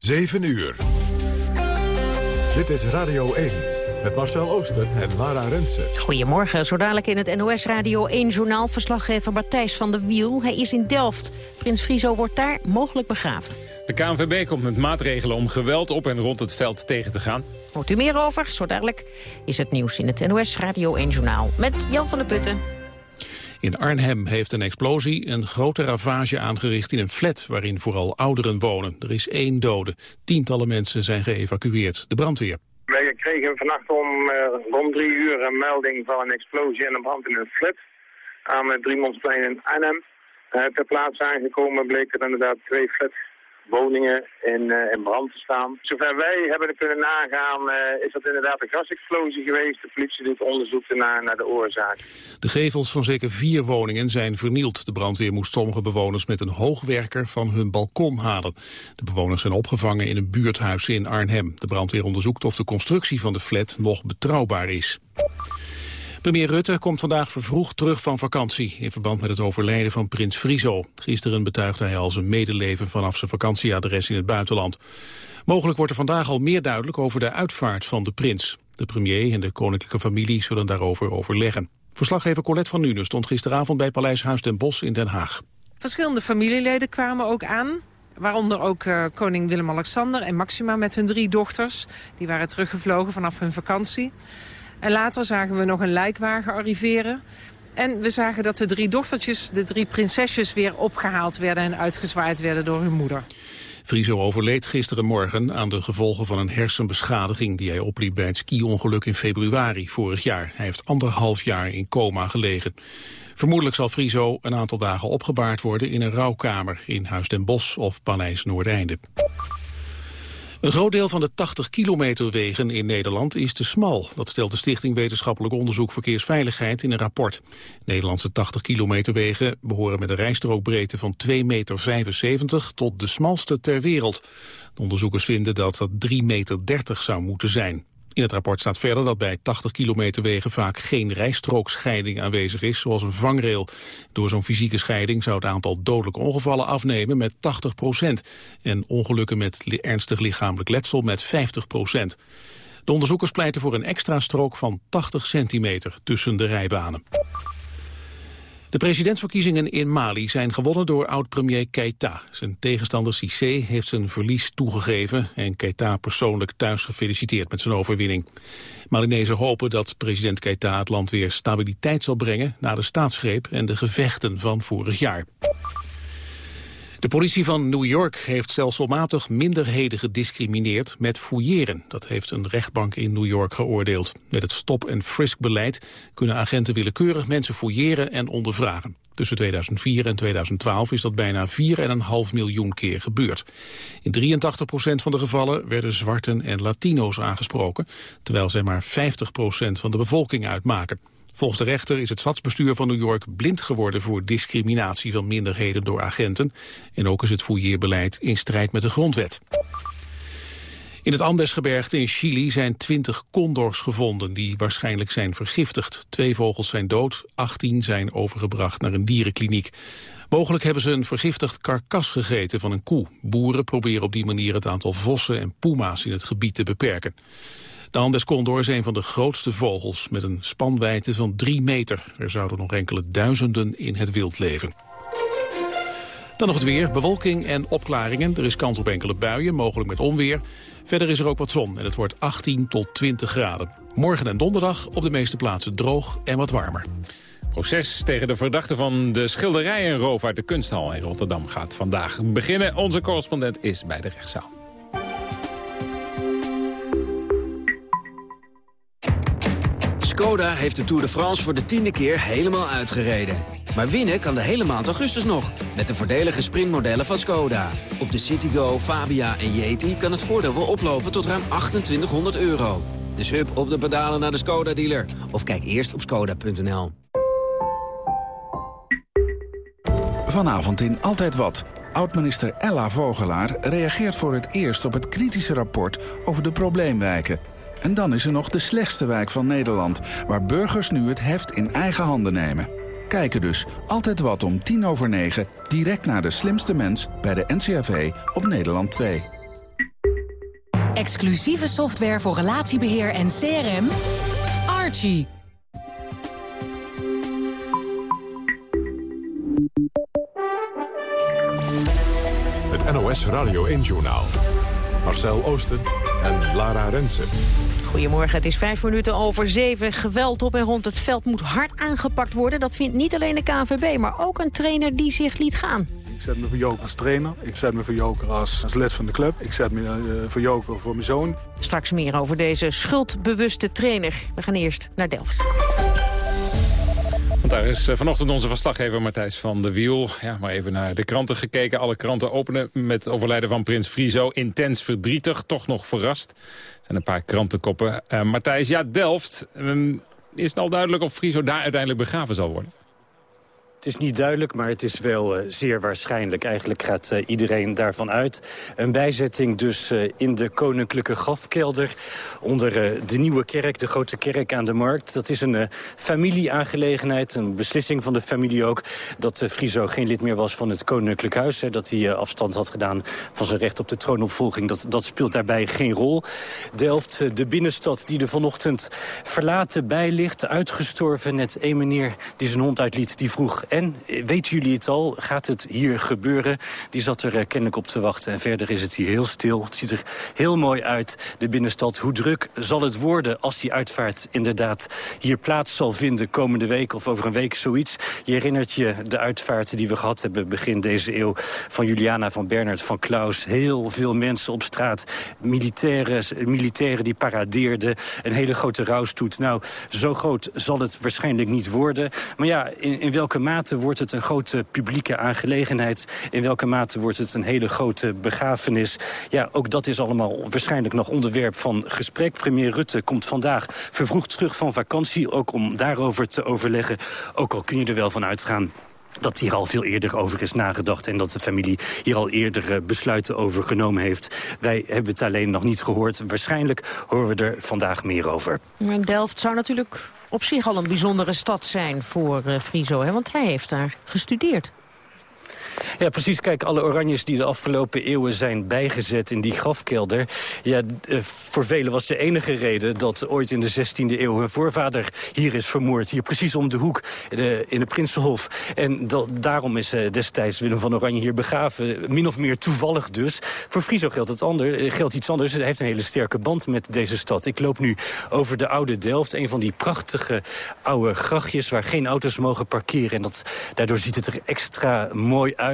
7 uur. Dit is Radio 1 met Marcel Ooster en Lara Rensen. Goedemorgen, zo dadelijk in het NOS Radio 1-journaal... verslaggever Matthijs van der Wiel. Hij is in Delft. Prins Friso wordt daar mogelijk begraven. De KNVB komt met maatregelen om geweld op en rond het veld tegen te gaan. Hoort u meer over? Zo dadelijk is het nieuws in het NOS Radio 1-journaal. Met Jan van der Putten. In Arnhem heeft een explosie een grote ravage aangericht in een flat waarin vooral ouderen wonen. Er is één dode. Tientallen mensen zijn geëvacueerd. De brandweer. Wij kregen vannacht om rond drie uur een melding van een explosie en een brand in een flat aan het Driemonsplein in Arnhem. Uh, ter plaatse aangekomen bleken er inderdaad twee flats woningen in, uh, in brand te staan. Zover wij hebben kunnen nagaan uh, is dat inderdaad een gasexplosie geweest. De politie doet onderzoek naar, naar de oorzaak. De gevels van zeker vier woningen zijn vernield. De brandweer moest sommige bewoners met een hoogwerker van hun balkon halen. De bewoners zijn opgevangen in een buurthuis in Arnhem. De brandweer onderzoekt of de constructie van de flat nog betrouwbaar is. Premier Rutte komt vandaag vervroegd terug van vakantie... in verband met het overlijden van prins Friso. Gisteren betuigde hij al zijn medeleven vanaf zijn vakantieadres in het buitenland. Mogelijk wordt er vandaag al meer duidelijk over de uitvaart van de prins. De premier en de koninklijke familie zullen daarover overleggen. Verslaggever Colette van Nuenen stond gisteravond bij Paleis Huis ten Bosch in Den Haag. Verschillende familieleden kwamen ook aan. Waaronder ook uh, koning Willem-Alexander en Maxima met hun drie dochters. Die waren teruggevlogen vanaf hun vakantie. En later zagen we nog een lijkwagen arriveren. En we zagen dat de drie dochtertjes, de drie prinsesjes... weer opgehaald werden en uitgezwaaid werden door hun moeder. Friso overleed gisterenmorgen aan de gevolgen van een hersenbeschadiging... die hij opliep bij het ski-ongeluk in februari vorig jaar. Hij heeft anderhalf jaar in coma gelegen. Vermoedelijk zal Friso een aantal dagen opgebaard worden in een rouwkamer... in Huis den Bosch of Paleis Noordeinde. Een groot deel van de 80 kilometer wegen in Nederland is te smal. Dat stelt de Stichting Wetenschappelijk Onderzoek Verkeersveiligheid in een rapport. Nederlandse 80 kilometer wegen behoren met een rijstrookbreedte van 2,75 meter tot de smalste ter wereld. De onderzoekers vinden dat dat 3,30 meter zou moeten zijn. In het rapport staat verder dat bij 80 kilometer wegen vaak geen rijstrookscheiding aanwezig is, zoals een vangrail. Door zo'n fysieke scheiding zou het aantal dodelijke ongevallen afnemen met 80 procent en ongelukken met ernstig lichamelijk letsel met 50 procent. De onderzoekers pleiten voor een extra strook van 80 centimeter tussen de rijbanen. De presidentsverkiezingen in Mali zijn gewonnen door oud-premier Keita. Zijn tegenstander Cissé heeft zijn verlies toegegeven... en Keita persoonlijk thuis gefeliciteerd met zijn overwinning. Malinezen hopen dat president Keita het land weer stabiliteit zal brengen... na de staatsgreep en de gevechten van vorig jaar. De politie van New York heeft stelselmatig minderheden gediscrimineerd met fouilleren. Dat heeft een rechtbank in New York geoordeeld. Met het stop- en frisk-beleid kunnen agenten willekeurig mensen fouilleren en ondervragen. Tussen 2004 en 2012 is dat bijna 4,5 miljoen keer gebeurd. In 83 procent van de gevallen werden zwarten en Latino's aangesproken... terwijl zij maar 50 procent van de bevolking uitmaken. Volgens de rechter is het stadsbestuur van New York blind geworden voor discriminatie van minderheden door agenten. En ook is het fouilleerbeleid in strijd met de grondwet. In het Andesgebergte in Chili zijn twintig condors gevonden die waarschijnlijk zijn vergiftigd. Twee vogels zijn dood, 18 zijn overgebracht naar een dierenkliniek. Mogelijk hebben ze een vergiftigd karkas gegeten van een koe. Boeren proberen op die manier het aantal vossen en puma's in het gebied te beperken. De Andes condor is een van de grootste vogels met een spanwijdte van 3 meter. Er zouden nog enkele duizenden in het wild leven. Dan nog het weer, bewolking en opklaringen. Er is kans op enkele buien, mogelijk met onweer. Verder is er ook wat zon en het wordt 18 tot 20 graden. Morgen en donderdag op de meeste plaatsen droog en wat warmer. Proces tegen de verdachte van de schilderijenroof uit de kunsthal in Rotterdam gaat vandaag beginnen. Onze correspondent is bij de rechtszaal. Skoda heeft de Tour de France voor de tiende keer helemaal uitgereden. Maar winnen kan de hele maand augustus nog, met de voordelige sprintmodellen van Skoda. Op de Citigo, Fabia en Yeti kan het voordeel wel oplopen tot ruim 2800 euro. Dus hup op de pedalen naar de Skoda-dealer. Of kijk eerst op skoda.nl. Vanavond in Altijd Wat. Oud-minister Ella Vogelaar reageert voor het eerst op het kritische rapport over de probleemwijken... En dan is er nog de slechtste wijk van Nederland... waar burgers nu het heft in eigen handen nemen. Kijken dus altijd wat om tien over negen... direct naar de slimste mens bij de NCRV op Nederland 2. Exclusieve software voor relatiebeheer en CRM. Archie. Het NOS Radio 1-journaal. Marcel Oosten en Lara Rensen. Goedemorgen, het is vijf minuten over zeven. Geweld op en rond het veld moet hard aangepakt worden. Dat vindt niet alleen de KNVB, maar ook een trainer die zich liet gaan. Ik zet me voor Joker als trainer. Ik zet me voor Joker als, als lid van de club. Ik zet me uh, voor Joker voor mijn zoon. Straks meer over deze schuldbewuste trainer. We gaan eerst naar Delft. Daar is eh, vanochtend onze verslaggever Matthijs van de Wiel. Ja, maar even naar de kranten gekeken. Alle kranten openen met overlijden van prins Friso. Intens verdrietig, toch nog verrast. Er zijn een paar krantenkoppen. Uh, Matthijs, ja, Delft. Um, is het al duidelijk of Friso daar uiteindelijk begraven zal worden? Het is niet duidelijk, maar het is wel uh, zeer waarschijnlijk. Eigenlijk gaat uh, iedereen daarvan uit. Een bijzetting dus uh, in de koninklijke grafkelder... onder de Nieuwe Kerk, de Grote Kerk aan de Markt. Dat is een familieaangelegenheid, een beslissing van de familie ook... dat Friso geen lid meer was van het Koninklijk Huis. Dat hij afstand had gedaan van zijn recht op de troonopvolging. Dat, dat speelt daarbij geen rol. Delft, de binnenstad die er vanochtend verlaten bij ligt... uitgestorven, net één meneer die zijn hond uitliet, die vroeg... En, weten jullie het al, gaat het hier gebeuren? Die zat er kennelijk op te wachten. En verder is het hier heel stil. Het ziet er heel mooi uit, de binnenstad. Hoe druk zal het worden als die uitvaart inderdaad hier plaats zal vinden... komende week of over een week zoiets? Je herinnert je de uitvaart die we gehad hebben begin deze eeuw... van Juliana, van Bernard, van Klaus. Heel veel mensen op straat. Militairen, militairen die paradeerden. Een hele grote rouwstoet. Nou, zo groot zal het waarschijnlijk niet worden. Maar ja, in, in welke mate wordt het een grote publieke aangelegenheid? In welke mate wordt het een hele grote begrafenis? Ja, ook dat is allemaal waarschijnlijk nog onderwerp van gesprek. Premier Rutte komt vandaag vervroegd terug van vakantie... ook om daarover te overleggen. Ook al kun je er wel van uitgaan dat hier al veel eerder over is nagedacht... en dat de familie hier al eerder besluiten over genomen heeft. Wij hebben het alleen nog niet gehoord. Waarschijnlijk horen we er vandaag meer over. Delft zou natuurlijk op zich al een bijzondere stad zijn voor uh, Friso. Hè? Want hij heeft daar gestudeerd. Ja, precies. Kijk, alle oranjes die de afgelopen eeuwen zijn bijgezet in die grafkelder... Ja, eh, voor velen was de enige reden dat ooit in de 16e eeuw... hun voorvader hier is vermoord. Hier precies om de hoek de, in de Prinsenhof. En dat, daarom is uh, destijds Willem van Oranje hier begraven. Min of meer toevallig dus. Voor Friso geldt, het ander, geldt iets anders. Hij heeft een hele sterke band met deze stad. Ik loop nu over de oude Delft. Een van die prachtige oude grachtjes waar geen auto's mogen parkeren. En dat, daardoor ziet het er extra mooi uit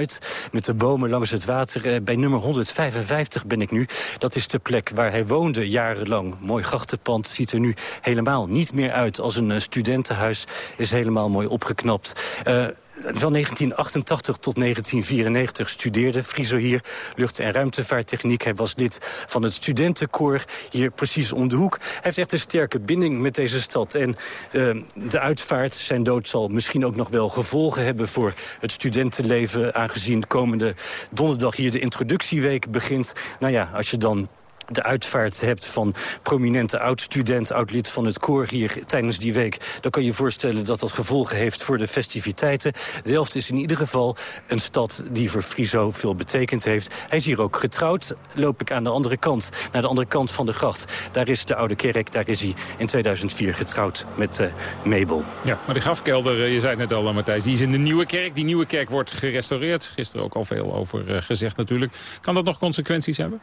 met de bomen langs het water. Eh, bij nummer 155 ben ik nu. Dat is de plek waar hij woonde jarenlang. Mooi grachtenpand ziet er nu helemaal niet meer uit als een eh, studentenhuis. Is helemaal mooi opgeknapt. Uh, van 1988 tot 1994 studeerde Friso hier lucht- en ruimtevaarttechniek. Hij was lid van het studentenkoor hier precies om de hoek. Hij heeft echt een sterke binding met deze stad. En uh, de uitvaart, zijn dood zal misschien ook nog wel gevolgen hebben... voor het studentenleven, aangezien komende donderdag hier de introductieweek begint. Nou ja, als je dan de uitvaart hebt van prominente oud-student, oud-lid van het koor hier tijdens die week... dan kan je je voorstellen dat dat gevolgen heeft voor de festiviteiten. Delft is in ieder geval een stad die voor Friso veel betekend heeft. Hij is hier ook getrouwd. Loop ik aan de andere kant, naar de andere kant van de gracht. Daar is de Oude Kerk, daar is hij in 2004 getrouwd met uh, Mabel. Ja, maar de grafkelder, eh, je zei het net al, Matthijs, die is in de Nieuwe Kerk. Die Nieuwe Kerk wordt gerestaureerd. Gisteren ook al veel over gezegd natuurlijk. Kan dat nog consequenties hebben?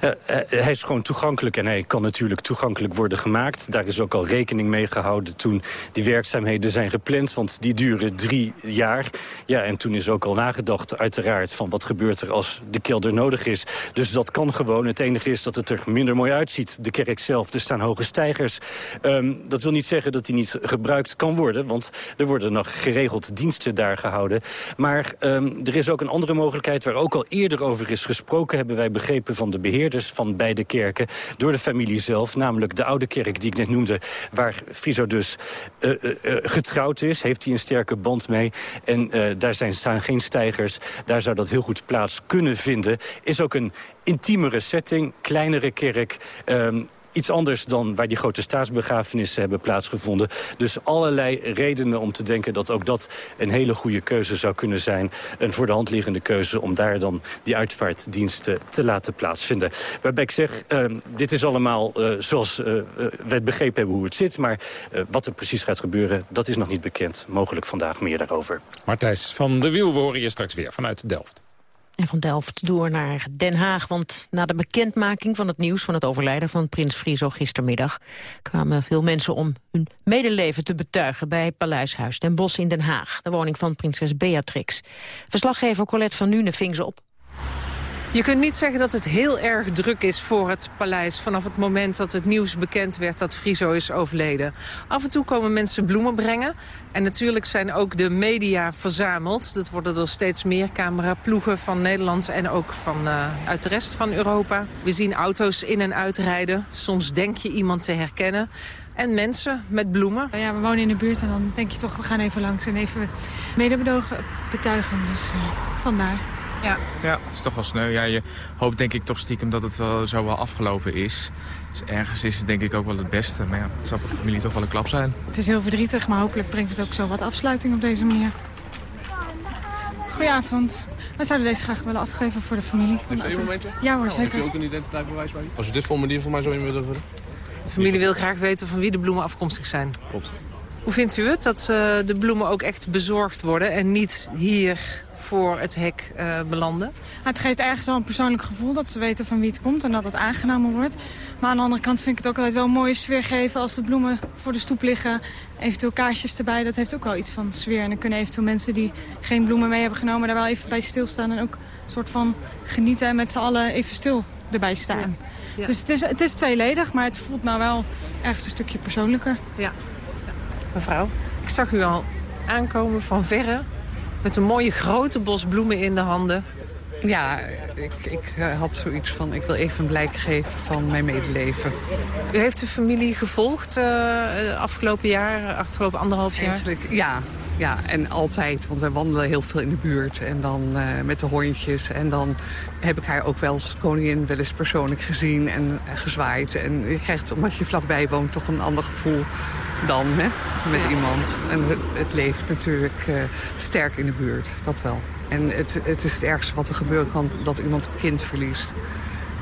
Uh, uh, hij is gewoon toegankelijk en hij kan natuurlijk toegankelijk worden gemaakt. Daar is ook al rekening mee gehouden toen die werkzaamheden zijn gepland. Want die duren drie jaar. Ja, en toen is ook al nagedacht uiteraard van wat gebeurt er als de kelder nodig is. Dus dat kan gewoon. Het enige is dat het er minder mooi uitziet. De kerk zelf, er staan hoge stijgers. Um, dat wil niet zeggen dat die niet gebruikt kan worden. Want er worden nog geregeld diensten daar gehouden. Maar um, er is ook een andere mogelijkheid waar ook al eerder over is gesproken. Hebben wij begrepen van de beheerders van beide kerken door de familie zelf. Namelijk de oude kerk die ik net noemde, waar Friso dus uh, uh, getrouwd is. Heeft hij een sterke band mee. En daar zijn, staan geen stijgers. Daar zou dat heel goed plaats kunnen vinden. Is ook een intiemere setting, kleinere kerk... Um, iets anders dan waar die grote staatsbegrafenissen hebben plaatsgevonden. Dus allerlei redenen om te denken dat ook dat een hele goede keuze zou kunnen zijn. Een voor de hand liggende keuze om daar dan die uitvaartdiensten te laten plaatsvinden. Waarbij ik zeg, uh, dit is allemaal uh, zoals uh, we het begrepen hebben hoe het zit. Maar wat er precies gaat gebeuren, dat is nog niet bekend. Mogelijk vandaag meer daarover. Martijs van de Wiel, we horen je straks weer vanuit Delft. En van Delft door naar Den Haag, want na de bekendmaking van het nieuws van het overlijden van prins Friso gistermiddag kwamen veel mensen om hun medeleven te betuigen bij Paleishuis Den Bosch in Den Haag, de woning van prinses Beatrix. Verslaggever Colette van Nune ving ze op. Je kunt niet zeggen dat het heel erg druk is voor het paleis... vanaf het moment dat het nieuws bekend werd dat Friso is overleden. Af en toe komen mensen bloemen brengen. En natuurlijk zijn ook de media verzameld. Dat worden er steeds meer cameraploegen van Nederland... en ook van, uh, uit de rest van Europa. We zien auto's in- en uitrijden. Soms denk je iemand te herkennen. En mensen met bloemen. Ja, we wonen in de buurt en dan denk je toch... we gaan even langs en even medebedogen betuigen. Dus uh, vandaar. Ja. ja, het is toch wel sneu. Ja, je hoopt denk ik toch stiekem dat het wel zo wel afgelopen is. Dus ergens is het denk ik ook wel het beste. Maar ja, het zal voor de familie toch wel een klap zijn. Het is heel verdrietig, maar hopelijk brengt het ook zo wat afsluiting op deze manier. Goedenavond. We zouden deze graag willen afgeven voor de familie. Even een momentje? Ja hoor, zeker. Heb je ook een identiteitsbewijs bij je? Als je dit formulier voor mij zou in willen vullen. De familie wil graag weten van wie de bloemen afkomstig zijn. Klopt. Hoe vindt u het dat uh, de bloemen ook echt bezorgd worden en niet hier voor het hek uh, belanden? het geeft ergens wel een persoonlijk gevoel dat ze weten van wie het komt en dat het aangenomen wordt. Maar aan de andere kant vind ik het ook altijd wel een mooie sfeer geven als de bloemen voor de stoep liggen. Eventueel kaarsjes erbij, dat heeft ook wel iets van sfeer. En dan kunnen eventueel mensen die geen bloemen mee hebben genomen daar wel even bij stilstaan. En ook een soort van genieten en met z'n allen even stil erbij staan. Ja. Ja. Dus het is, het is tweeledig, maar het voelt nou wel ergens een stukje persoonlijker. Ja. Mevrouw, ik zag u al aankomen van verre met een mooie grote bos bloemen in de handen. Ja, ik, ik had zoiets van, ik wil even een blijk geven van mijn medeleven. U heeft de familie gevolgd uh, afgelopen jaar, afgelopen anderhalf jaar? Eigenlijk, ja, ja, en altijd. Want wij wandelen heel veel in de buurt. En dan uh, met de hondjes. En dan heb ik haar ook wel als koningin wel eens persoonlijk gezien en uh, gezwaaid. En je krijgt, omdat je vlakbij woont, toch een ander gevoel dan hè, met ja. iemand. En het, het leeft natuurlijk uh, sterk in de buurt, dat wel. En het, het is het ergste wat er gebeuren kan, dat iemand een kind verliest.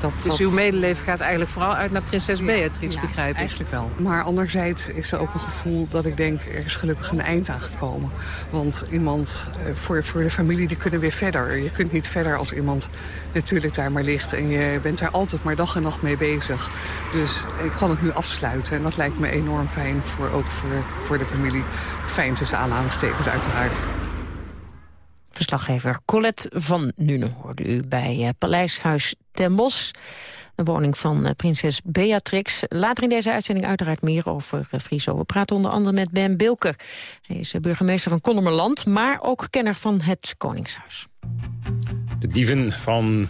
Dat, dus dat... uw medeleven gaat eigenlijk vooral uit naar prinses Beatrix, ja, begrijp ik? eigenlijk wel. Maar anderzijds is er ook een gevoel dat ik denk... er is gelukkig een eind aangekomen. Want iemand, voor, voor de familie, die kunnen weer verder. Je kunt niet verder als iemand natuurlijk daar maar ligt. En je bent daar altijd maar dag en nacht mee bezig. Dus ik kan het nu afsluiten. En dat lijkt me enorm fijn, voor, ook voor, voor de familie. Fijn tussen aanhalingstekens uiteraard. Verslaggever Colette van Nuenen hoorde u bij uh, Paleishuis ten Bosch. De woning van uh, prinses Beatrix. Later in deze uitzending uiteraard meer over uh, Friso. We praten onder andere met Ben Bilker. Hij is burgemeester van Kolmerland, maar ook kenner van het Koningshuis. De dieven van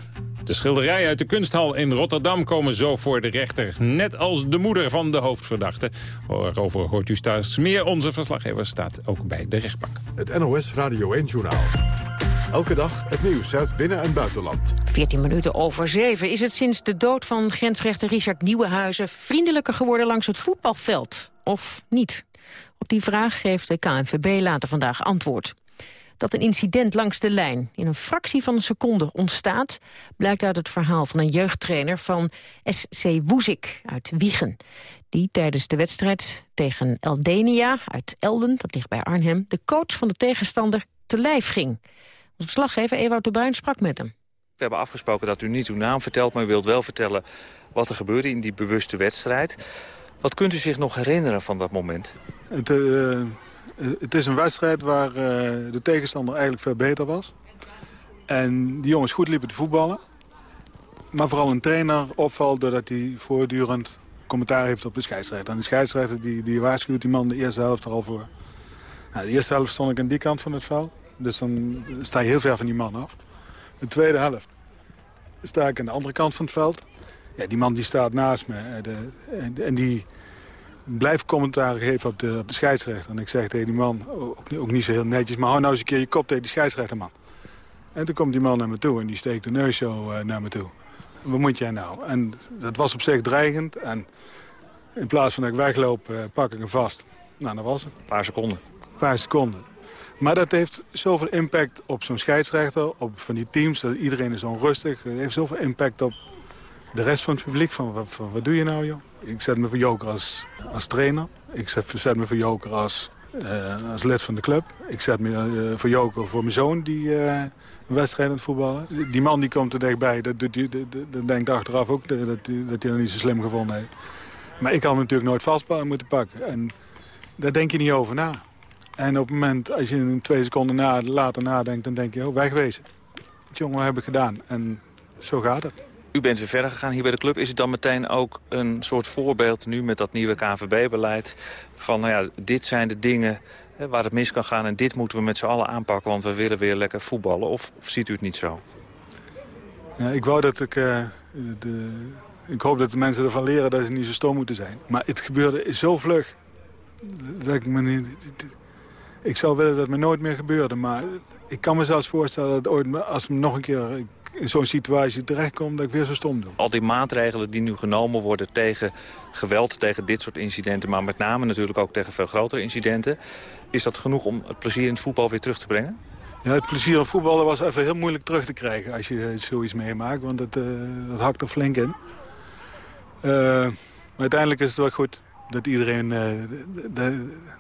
de schilderij uit de kunsthal in Rotterdam komen zo voor de rechter. Net als de moeder van de hoofdverdachte. Waarover hoort u straks meer. Onze verslaggever staat ook bij de rechtbank. Het NOS Radio 1 Journaal. Elke dag het nieuws uit binnen- en buitenland. 14 minuten over 7 is het sinds de dood van grensrechter Richard Nieuwenhuizen... vriendelijker geworden langs het voetbalveld, of niet? Op die vraag geeft de KNVB later vandaag antwoord. Dat een incident langs de lijn in een fractie van een seconde ontstaat... blijkt uit het verhaal van een jeugdtrainer van SC Woezik uit Wiegen. Die tijdens de wedstrijd tegen Eldenia uit Elden, dat ligt bij Arnhem... de coach van de tegenstander te lijf ging. De verslaggever Ewout de Bruin sprak met hem. We hebben afgesproken dat u niet uw naam vertelt... maar u wilt wel vertellen wat er gebeurde in die bewuste wedstrijd. Wat kunt u zich nog herinneren van dat moment? Het, uh, het is een wedstrijd waar uh, de tegenstander eigenlijk veel beter was. En die jongens goed liepen te voetballen. Maar vooral een trainer opvalt doordat hij voortdurend commentaar heeft op de scheidsrechter. En de scheidsrechter die, die waarschuwt die man de eerste helft er al voor. Nou, de eerste helft stond ik aan die kant van het veld. Dus dan sta je heel ver van die man af. De tweede helft sta ik aan de andere kant van het veld. Ja, die man die staat naast me. En, en die blijft commentaar geven op de, op de scheidsrechter. En ik zeg tegen die man, ook, ook, niet zo heel netjes... maar hou nou eens een keer je kop tegen die scheidsrechter, man. En toen komt die man naar me toe en die steekt de neus zo uh, naar me toe. wat moet jij nou? En dat was op zich dreigend. En in plaats van dat ik wegloop, uh, pak ik hem vast. Nou, dat was het. Een paar seconden. Een paar seconden. Maar dat heeft zoveel impact op zo'n scheidsrechter, op van die teams. Dat iedereen is onrustig. Het heeft zoveel impact op de rest van het publiek. Van, wat, doe je nou, joh? Ik zet me voor Joker als, als trainer. Ik zet, me voor Joker als, uh, als lid van de club. Ik zet me uh, voor Joker voor mijn zoon die uh, een wedstrijd aan het voetballen. Die man die komt er dichtbij. Dat, dat, dat, denkt achteraf ook dat, dat, dat hij dat niet zo slim gevonden heeft. Maar ik had hem natuurlijk nooit vast moeten pakken. En daar denk je niet over na. En op het moment, als je twee seconden later nadenkt, dan denk je, oh, wegwezen. Jongen, we hebben gedaan. En zo gaat het. U bent weer verder gegaan hier bij de club. Is het dan meteen ook een soort voorbeeld nu met dat nieuwe KNVB-beleid... van, nou ja, dit zijn de dingen waar het mis kan gaan... en dit moeten we met z'n allen aanpakken, want we willen weer lekker voetballen? Of, of ziet u het niet zo? Ja, ik wou dat ik... Uh, de, ik hoop dat de mensen ervan leren dat ze niet zo stom moeten zijn. Maar het gebeurde zo vlug. Dat ik me niet... Ik zou willen dat het me nooit meer gebeurde, maar ik kan me zelfs voorstellen dat ooit, als ik nog een keer in zo'n situatie terechtkom, dat ik weer zo stom doe. Al die maatregelen die nu genomen worden tegen geweld, tegen dit soort incidenten, maar met name natuurlijk ook tegen veel grotere incidenten, is dat genoeg om het plezier in het voetbal weer terug te brengen? Ja, het plezier in voetballen was even heel moeilijk terug te krijgen als je zoiets meemaakt, want het, uh, dat hakt er flink in. Uh, maar uiteindelijk is het wel goed dat iedereen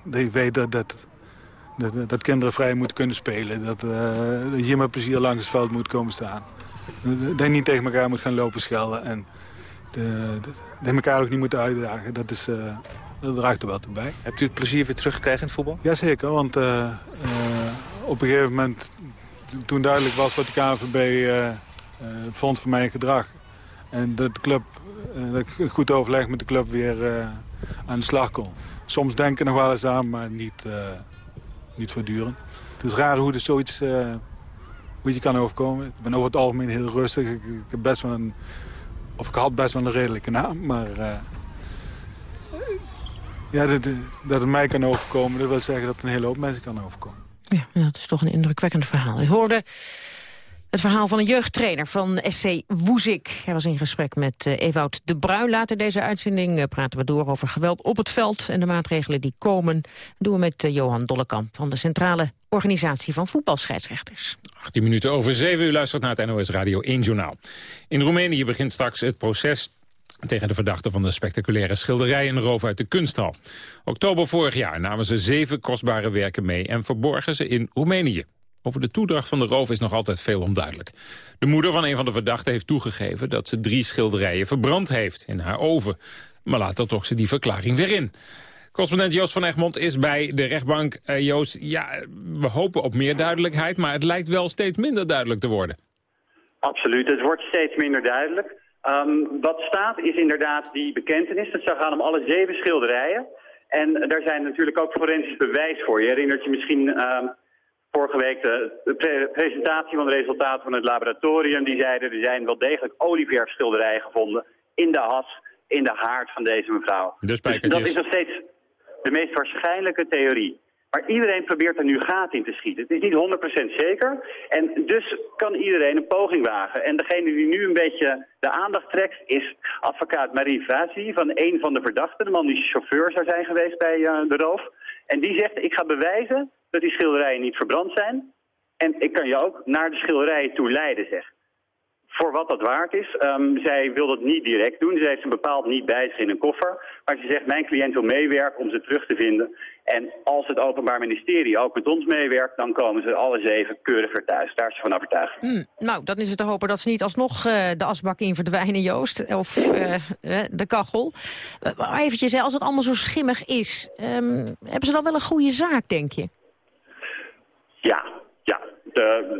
uh, weet dat, dat dat, dat, kinderen vrij moeten kunnen spelen. Dat, uh, dat je met plezier langs het veld moet komen staan. Dat je niet tegen elkaar moet gaan lopen schelden. En de, de, dat elkaar ook niet moeten uitdagen. Dat, is, uh, dat draagt er wel toe bij. Hebt u het plezier weer teruggekregen in het voetbal? Jazeker, want uh, op een gegeven moment... toen duidelijk was wat de KNVB vond van mijn gedrag... en dat, de club, dat ik goed overleg met de club weer aan de slag kon. Soms denken nog wel eens aan, maar niet niet voortdurend. Het is raar hoe er zoiets je kan overkomen. Ik ben over het algemeen heel rustig. Ik, ik, heb best wel een, of ik had best wel een redelijke naam, maar... Uh, ja, dat, dat het mij kan overkomen, dat wil zeggen dat een hele hoop mensen kan overkomen. Ja, dat is toch een indrukwekkend verhaal. Ik hoorde het verhaal van een jeugdtrainer van SC Woezik. Hij was in gesprek met uh, Ewout de Bruin. Later deze uitzending uh, praten we door over geweld op het veld... en de maatregelen die komen. Dat doen we met uh, Johan Dollekamp van de Centrale Organisatie van Voetbalscheidsrechters. 18 minuten over 7 u luistert naar het NOS Radio 1 Journaal. In Roemenië begint straks het proces tegen de verdachte van de spectaculaire schilderijenroof uit de kunsthal. Oktober vorig jaar namen ze zeven kostbare werken mee... en verborgen ze in Roemenië. Over de toedracht van de roof is nog altijd veel onduidelijk. De moeder van een van de verdachten heeft toegegeven... dat ze drie schilderijen verbrand heeft in haar oven. Maar later trok ze die verklaring weer in. Correspondent Joost van Egmond is bij de rechtbank. Uh, Joost, ja, we hopen op meer duidelijkheid... maar het lijkt wel steeds minder duidelijk te worden. Absoluut, het wordt steeds minder duidelijk. Um, wat staat is inderdaad die bekentenis. Het zou gaan om alle zeven schilderijen. En daar zijn natuurlijk ook forensisch bewijs voor. Je herinnert je misschien... Uh, vorige week de, presentatie van de resultaten van het laboratorium. Die zeiden er zijn wel degelijk olieverfschilderijen gevonden in de has, in de haard van deze mevrouw. Dus, dus dat is nog steeds de meest waarschijnlijke theorie. Maar iedereen probeert er nu gaten in te schieten. Het is niet 100% zeker. En dus kan iedereen een poging wagen. En degene die nu een beetje de aandacht trekt is advocaat Marie Vazi van een van de verdachten. De man die chauffeur zou zijn geweest bij uh, de roof. En die zegt, ik ga bewijzen dat die schilderijen niet verbrand zijn. En ik kan je ook naar de schilderijen toe leiden, zeg. Voor wat dat waard is. Um, zij wil dat niet direct doen. Ze heeft ze bepaald niet bij zich in een koffer. Maar ze zegt, mijn cliënt wil meewerken om ze terug te vinden. En als het Openbaar Ministerie ook met ons meewerkt... dan komen ze alle zeven keurig weer thuis. Daar is ze van overtuigd. Mm, nou, dan is het te hopen dat ze niet alsnog uh, de asbak in verdwijnen, Joost. Of uh, de kachel. Uh, eventjes, als het allemaal zo schimmig is... Um, hebben ze dan wel een goede zaak, denk je? Ja, ja.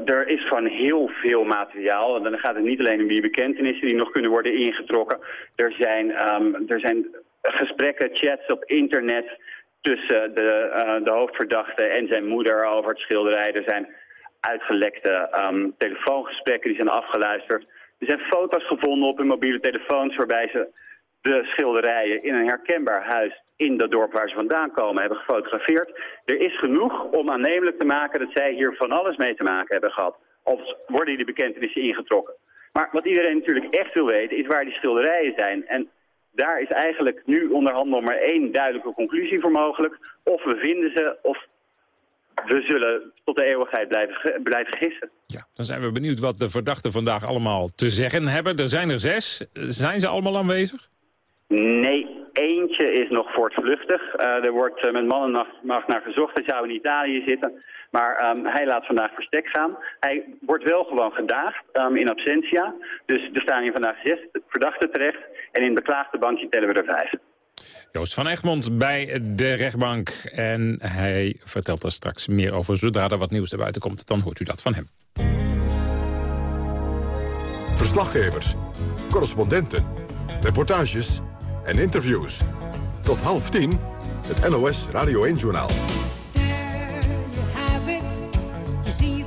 Er is gewoon heel veel materiaal. En dan gaat het niet alleen om die bekentenissen die nog kunnen worden ingetrokken. Er zijn, um, er zijn gesprekken, chats op internet tussen de, uh, de hoofdverdachte en zijn moeder over het schilderij. Er zijn uitgelekte um, telefoongesprekken die zijn afgeluisterd. Er zijn foto's gevonden op hun mobiele telefoons waarbij ze de schilderijen in een herkenbaar huis in dat dorp waar ze vandaan komen hebben gefotografeerd. Er is genoeg om aannemelijk te maken dat zij hier van alles mee te maken hebben gehad. Of worden die bekentenissen ingetrokken. Maar wat iedereen natuurlijk echt wil weten is waar die schilderijen zijn. En daar is eigenlijk nu onderhand nog maar één duidelijke conclusie voor mogelijk. Of we vinden ze, of we zullen tot de eeuwigheid blijven, blijven gissen. Ja, dan zijn we benieuwd wat de verdachten vandaag allemaal te zeggen hebben. Er zijn er zes. Zijn ze allemaal aanwezig? Nee, eentje is nog voortvluchtig. Uh, er wordt uh, met mannen naar gezocht. Hij zou in Italië zitten. Maar um, hij laat vandaag verstek gaan. Hij wordt wel gewoon gedaagd um, in absentia. Dus er staan hier vandaag zes verdachten terecht. En in het beklaagde bankje tellen we er vijf. Joost van Egmond bij de rechtbank. En hij vertelt er straks meer over. Zodra er wat nieuws naar buiten komt, dan hoort u dat van hem. Verslaggevers, correspondenten, reportages en interviews. Tot half tien, het NOS Radio 1-journaal. You see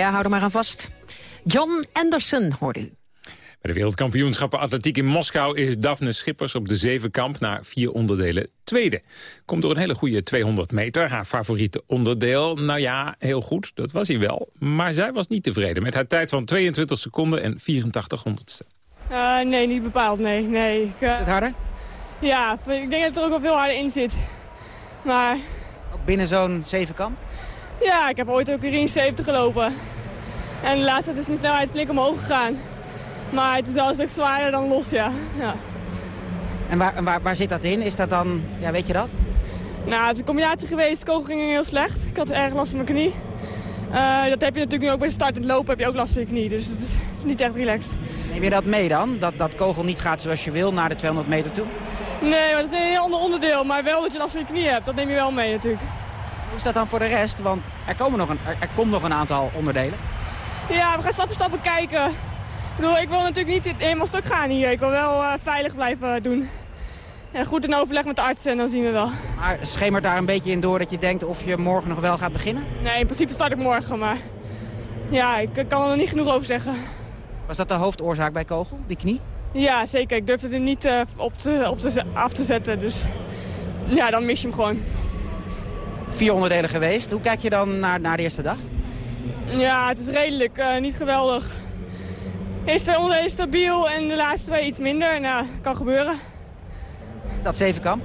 Ja, hou er maar aan vast. John Anderson, hoorde u. Bij de wereldkampioenschappen atletiek in Moskou is Daphne Schippers op de zevenkamp na vier onderdelen tweede. Komt door een hele goede 200 meter, haar favoriete onderdeel. Nou ja, heel goed, dat was hij wel. Maar zij was niet tevreden met haar tijd van 22 seconden en 84 honderdste. Eh, nee, niet bepaald, nee. nee. Ik, eh, Is het harder? Ja, ik denk dat het er ook wel veel harder in zit. Maar Ook binnen zo'n zevenkamp? Ja, ik heb ooit ook 73 gelopen. En de laatste tijd is mijn snelheid flink omhoog gegaan. Maar het is wel een stuk zwaarder dan los, ja. ja. En waar, waar, waar zit dat in? Is dat dan, ja, weet je dat? Nou, het is een combinatie geweest. De kogel ging heel slecht. Ik had erg last van mijn knie. Eh, dat heb je natuurlijk nu ook bij de start en het lopen heb je ook last van je knie. Dus het is niet echt relaxed. Neem je dat mee dan? Dat dat kogel niet gaat zoals je wil naar de 200 meter toe? Nee, maar dat is een heel ander onderdeel. Maar wel dat je last van je knie hebt, dat neem je wel mee natuurlijk. Hoe is dat dan voor de rest? Want er, komen nog een, er, er komt nog een aantal onderdelen. Ja, we gaan stap voor stap kijken. Ik bedoel, ik wil natuurlijk niet helemaal stuk gaan hier. Ik wil wel eh, veilig blijven doen. Ja, goed in overleg met de arts en dan zien we wel. Maar schemert daar een beetje in door dat je denkt of je morgen nog wel gaat beginnen? Nee, in principe start ik morgen, maar ja, ik kan er nog niet genoeg over zeggen. Was dat de hoofdoorzaak bij Kogel, die knie? Ja, zeker. Ik durfde er niet uh, op, te, op te, af te zetten, dus ja, dan mis je hem gewoon. Vier onderdelen geweest. Hoe kijk je dan naar, naar de eerste dag? Ja, het is redelijk. Uh, niet geweldig. De eerste twee onderdelen stabiel en de laatste twee iets minder. Nou, kan gebeuren. Is dat zevenkamp?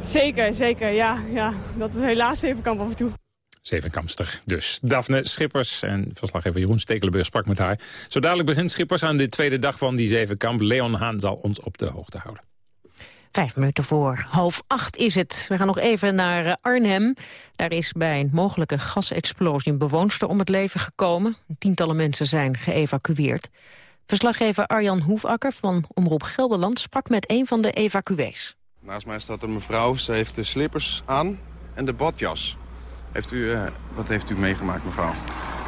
Zeker, zeker. Ja, ja. dat is helaas zevenkamp af en toe. Zevenkampster dus. Daphne Schippers en verslaggever Jeroen Stekelenburg sprak met haar. Zo dadelijk begint Schippers aan de tweede dag van die zevenkamp. Leon Haan zal ons op de hoogte houden. Vijf minuten voor half acht is het. We gaan nog even naar eh, Arnhem. Daar is bij een mogelijke gasexplosie een bewoonster om het leven gekomen. Tientallen mensen zijn geëvacueerd. Verslaggever Arjan Hoefakker van Omroep Gelderland sprak met een van de evacuees. Naast mij staat een mevrouw. Ze heeft de slippers aan en de badjas. Heeft u, uh, wat heeft u meegemaakt, mevrouw?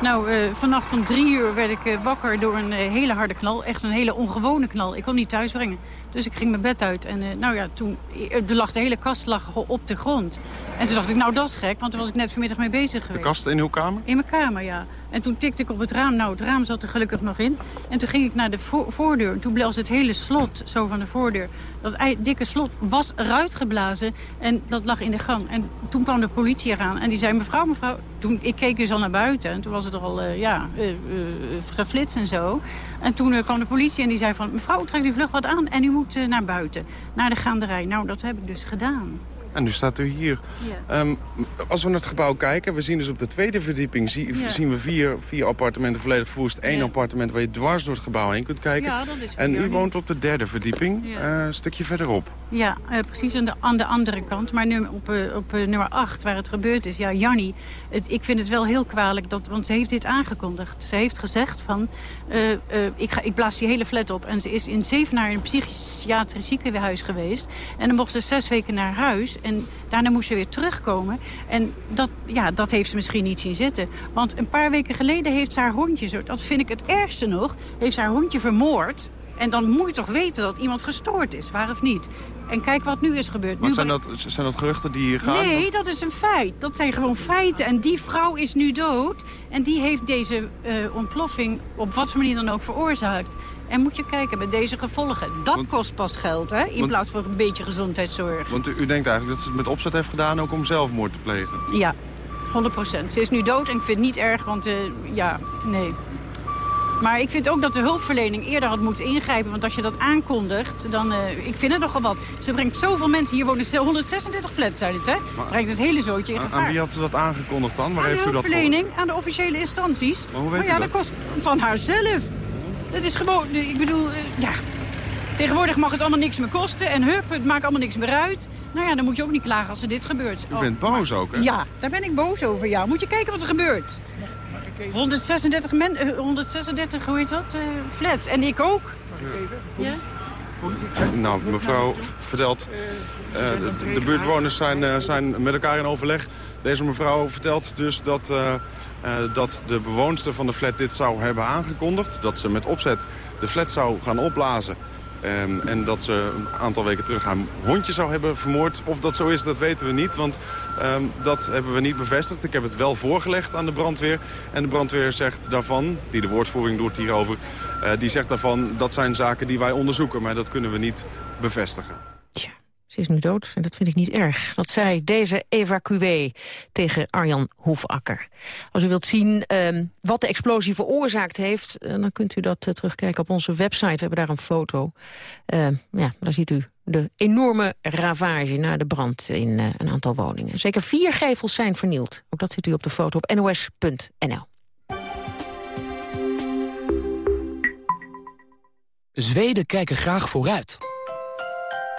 Nou, uh, vannacht om drie uur werd ik uh, wakker door een hele harde knal. Echt een hele ongewone knal. Ik kon niet thuis brengen. Dus ik ging mijn bed uit. En uh, nou ja, toen er lag de hele kast lag op de grond. En toen dacht ik, nou dat is gek, want daar was ik net vanmiddag mee bezig geweest. De kast in uw kamer? In mijn kamer, ja. En toen tikte ik op het raam. Nou, het raam zat er gelukkig nog in. En toen ging ik naar de vo voordeur. En toen bleef het hele slot zo van de voordeur. Dat dikke slot was eruit geblazen. En dat lag in de gang. En toen kwam de politie eraan. En die zei, mevrouw, mevrouw... Toen, ik keek dus al naar buiten. En toen was het er al, uh, ja, uh, uh, geflitst en zo. En toen kwam de politie en die zei van... mevrouw, trek die vlug wat aan en u moet naar buiten. Naar de gaanderij. Nou, dat heb ik dus gedaan. En nu staat u hier. Ja. Um, als we naar het gebouw kijken, we zien dus op de tweede verdieping... Zie, ja. zien we vier, vier appartementen volledig verwoest. Eén ja. appartement waar je dwars door het gebouw heen kunt kijken. Ja, dat is en u woont op de derde verdieping, uh, een stukje verderop. Ja, uh, precies aan de, aan de andere kant. Maar nu op, uh, op nummer 8, waar het gebeurd is. Ja, Jannie, het, ik vind het wel heel kwalijk, dat, want ze heeft dit aangekondigd. Ze heeft gezegd van, ik, ga, ik blaas die hele flat op. En ze is in Zevenaar in een psychiatrisch ziekenhuis geweest. En dan mocht ze zes weken naar huis... En daarna moest ze weer terugkomen. En dat, ja, dat heeft ze misschien niet zien zitten. Want een paar weken geleden heeft ze haar hondje... dat vind ik het ergste nog... heeft ze haar hondje vermoord. En dan moet je toch weten dat iemand gestoord is, waar of niet. En kijk wat nu is gebeurd. Maar nu zijn, dat, zijn dat geruchten die hier gaan? Nee, dat is een feit. Dat zijn gewoon feiten. En die vrouw is nu dood. En die heeft deze uh, ontploffing op wat voor manier dan ook veroorzaakt. En moet je kijken met deze gevolgen. Dat want, kost pas geld, hè? In want, plaats van een beetje gezondheidszorg. Want u, u, denkt eigenlijk dat ze het met opzet heeft gedaan ook om zelfmoord te plegen? Ja, 100 procent. Ze is nu dood en ik vind het niet erg, want uh, ja, nee. Maar ik vind ook dat de hulpverlening eerder had moeten ingrijpen. Want als je dat aankondigt, dan... Uh, ik vind het nogal wat. Ze brengt zoveel mensen... Hier wonen 136 flats, zijn het, hè? Maar, brengt het hele zootje in gevaar. Aan wie had ze dat aangekondigd dan? Waar aan heeft de u dat aan de officiële instanties. Maar hoe weet maar ja, u dat kost van haarzelf. Dat is gewoon... Ik bedoel, uh, ja... Tegenwoordig mag het allemaal niks meer kosten. En hup, het maakt allemaal niks meer uit. Nou ja, dan moet je ook niet klagen als er dit gebeurt. U bent boos ook, hè? Ja, daar ben ik boos over, ja. Moet je kijken wat er gebeurt. 136, men, 136 hoe heet dat, uh, flats. En ik ook. Ja? Nou, mevrouw vertelt... Uh, de, buurtbewoners zijn, uh, zijn met elkaar in overleg. Deze mevrouw vertelt dus dat, uh, dat de bewoonster van de flat dit zou hebben aangekondigd. Dat ze met opzet de flat zou gaan opblazen. Um, en dat ze een aantal weken terug haar hondje zou hebben vermoord. Of dat zo is, dat weten we niet, want um, dat hebben we niet bevestigd. Ik heb het wel voorgelegd aan de brandweer. En de brandweer zegt daarvan, die de woordvoering doet hierover... Uh, die zegt daarvan, dat zijn zaken die wij onderzoeken. Maar dat kunnen we niet bevestigen. Is nu dood en dat vind ik niet erg. Dat zei deze evacuee tegen Arjan Hoefakker. Als u wilt zien uh, wat de explosie veroorzaakt heeft... Uh, dan kunt u dat uh, terugkijken op onze website. We hebben daar een foto. ja, daar ziet u de enorme ravage na de brand in een aantal woningen. Zeker vier gevels zijn vernield. Ook dat ziet u op de foto op nos.nl. Zweden kijken graag vooruit...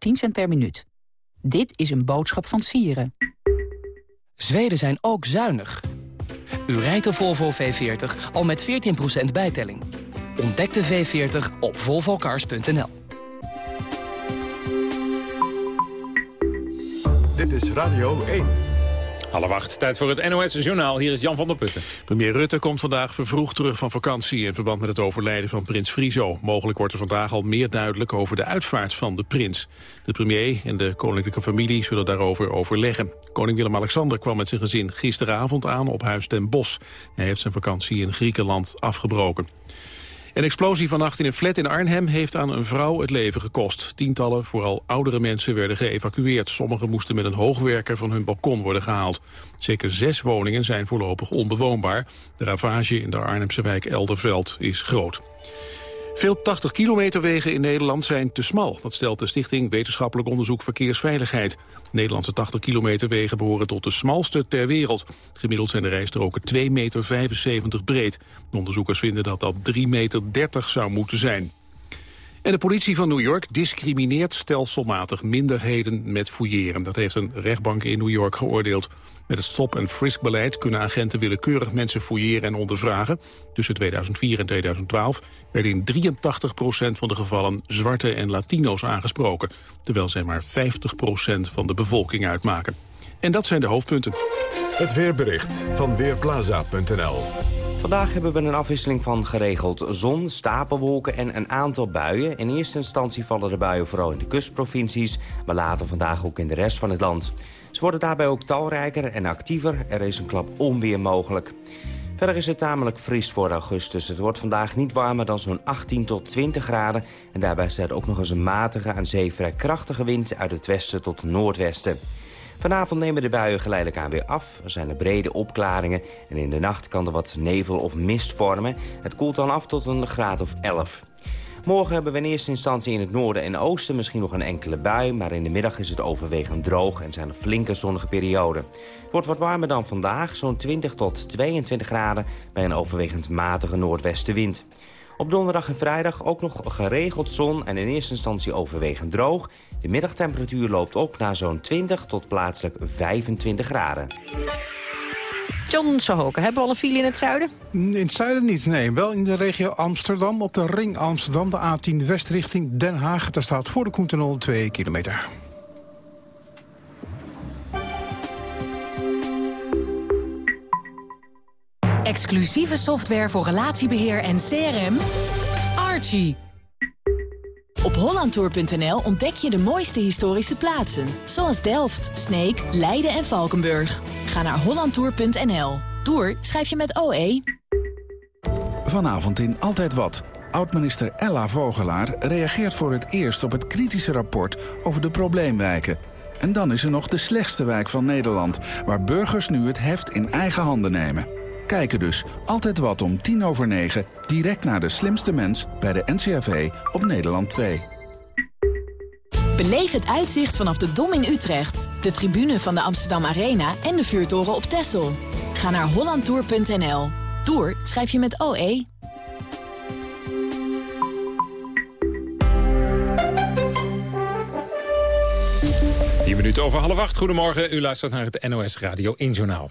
10 cent per minuut. Dit is een boodschap van Sieren. Zweden zijn ook zuinig. U rijdt de Volvo V40 al met 14% bijtelling. Ontdek de V40 op volvocars.nl. Dit is Radio 1. Half acht, tijd voor het NOS-journaal. Hier is Jan van der Putten. Premier Rutte komt vandaag vervroegd terug van vakantie... in verband met het overlijden van prins Friso. Mogelijk wordt er vandaag al meer duidelijk over de uitvaart van de prins. De premier en de koninklijke familie zullen daarover overleggen. Koning Willem-Alexander kwam met zijn gezin gisteravond aan op Huis ten Bosch. Hij heeft zijn vakantie in Griekenland afgebroken. Een explosie vannacht in een flat in Arnhem heeft aan een vrouw het leven gekost. Tientallen, vooral oudere mensen, werden geëvacueerd. Sommigen moesten met een hoogwerker van hun balkon worden gehaald. Zeker zes woningen zijn voorlopig onbewoonbaar. De ravage in de Arnhemse wijk Elderveld is groot. Veel 80 kilometer wegen in Nederland zijn te smal. Dat stelt de Stichting Wetenschappelijk Onderzoek Verkeersveiligheid. Nederlandse 80 kilometer wegen behoren tot de smalste ter wereld. Gemiddeld zijn de rijstroken 2,75 meter breed. De onderzoekers vinden dat dat 3,30 meter zou moeten zijn. En de politie van New York discrimineert stelselmatig minderheden met fouilleren. Dat heeft een rechtbank in New York geoordeeld. Met het stop-and-frisk-beleid kunnen agenten willekeurig mensen fouilleren en ondervragen. Tussen 2004 en 2012 werden in 83% van de gevallen zwarte en latino's aangesproken. Terwijl zij maar 50% van de bevolking uitmaken. En dat zijn de hoofdpunten. Het weerbericht van Weerplaza.nl Vandaag hebben we een afwisseling van geregeld zon, stapelwolken en een aantal buien. In eerste instantie vallen de buien vooral in de kustprovincies, maar later vandaag ook in de rest van het land. Ze worden daarbij ook talrijker en actiever. Er is een klap onweer mogelijk. Verder is het tamelijk fris voor augustus. Het wordt vandaag niet warmer dan zo'n 18 tot 20 graden. En daarbij staat ook nog eens een matige, aan zee vrij krachtige wind uit het westen tot noordwesten. Vanavond nemen de buien geleidelijk aan weer af. Er zijn er brede opklaringen en in de nacht kan er wat nevel of mist vormen. Het koelt dan af tot een graad of 11. Morgen hebben we in eerste instantie in het noorden en oosten misschien nog een enkele bui... maar in de middag is het overwegend droog en zijn er flinke zonnige perioden. Het wordt wat warmer dan vandaag, zo'n 20 tot 22 graden... bij een overwegend matige noordwestenwind. Op donderdag en vrijdag ook nog geregeld zon en in eerste instantie overwegend droog. De middagtemperatuur loopt op naar zo'n 20 tot plaatselijk 25 graden. John Sahoken, hebben we al een file in het zuiden? In het zuiden niet, nee. Wel in de regio Amsterdam, op de ring Amsterdam... de A10 West richting Den Haag. Daar staat voor de Koentunnel 2 kilometer. Exclusieve software voor relatiebeheer en CRM. Archie. Op hollandtour.nl ontdek je de mooiste historische plaatsen. Zoals Delft, Sneek, Leiden en Valkenburg. Ga naar hollandtour.nl. Tour schrijf je met OE. Vanavond in Altijd Wat. Oud-minister Ella Vogelaar reageert voor het eerst op het kritische rapport over de probleemwijken. En dan is er nog de slechtste wijk van Nederland, waar burgers nu het heft in eigen handen nemen. Kijken dus altijd wat om tien over negen, direct naar de slimste mens bij de NCRV op Nederland 2. Beleef het uitzicht vanaf de Dom in Utrecht, de tribune van de Amsterdam Arena en de vuurtoren op Texel. Ga naar hollandtour.nl. Tour schrijf je met OE. Vier minuten over half acht. Goedemorgen, u luistert naar het NOS Radio 1 Journaal.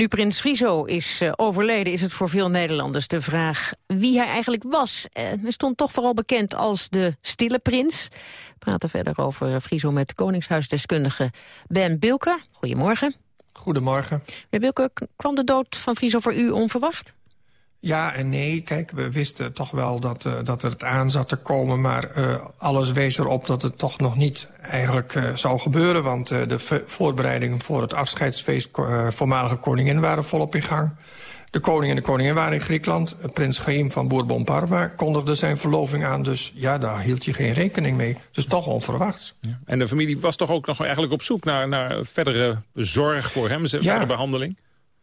Nu prins Friso is uh, overleden, is het voor veel Nederlanders de vraag wie hij eigenlijk was. Uh, hij stond toch vooral bekend als de stille prins. We praten verder over Friso met koningshuisdeskundige Ben Bilke. Goedemorgen. Goedemorgen. Meneer Bilke, kwam de dood van Friso voor u onverwacht? Ja en nee. Kijk, we wisten toch wel dat, uh, dat het aan zat te komen... maar uh, alles wees erop dat het toch nog niet eigenlijk uh, zou gebeuren... want de voorbereidingen voor het afscheidsfeest voormalige koningin waren volop in gang. De koning en de koningin waren in Griekenland. Prins Chaim van Bourbon-Parma kondigde zijn verloving aan. Dus ja, daar hield je geen rekening mee. Dus toch onverwachts. Ja. En de familie was toch ook nog eigenlijk op zoek naar, naar verdere zorg voor hem? Verdere behandeling?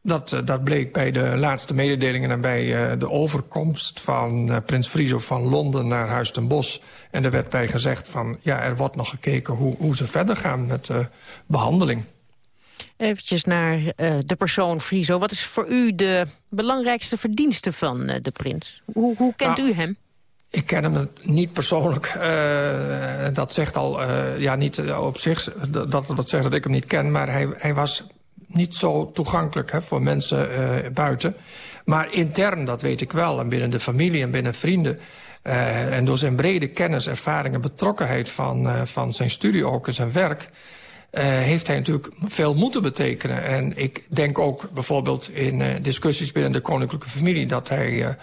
Dat, eh, dat bleek bij de laatste mededelingen en bij uh, de overkomst van uh, prins Friso van Londen naar Huis ten Bosch. En er werd bij gezegd van, ja, er wordt nog gekeken hoe, hoe ze verder gaan met de behandeling. Eventjes naar de persoon Friso. Wat is voor u de belangrijkste verdienste van de prins? Hoe, hoe kent nou, u hem? Ik ken hem niet persoonlijk. Dat zegt al, ja, niet op zich, dat, dat zegt dat ik hem niet ken. Maar hij, hij was niet zo toegankelijk hè, voor mensen uh, buiten. Maar intern, dat weet ik wel, en binnen de familie en binnen vrienden... Uh, en door zijn brede kennis, ervaring en betrokkenheid van, uh, van zijn studie ook en zijn werk... heeft hij natuurlijk veel moeten betekenen. En ik denk ook bijvoorbeeld in discussies binnen de koninklijke familie... dat hij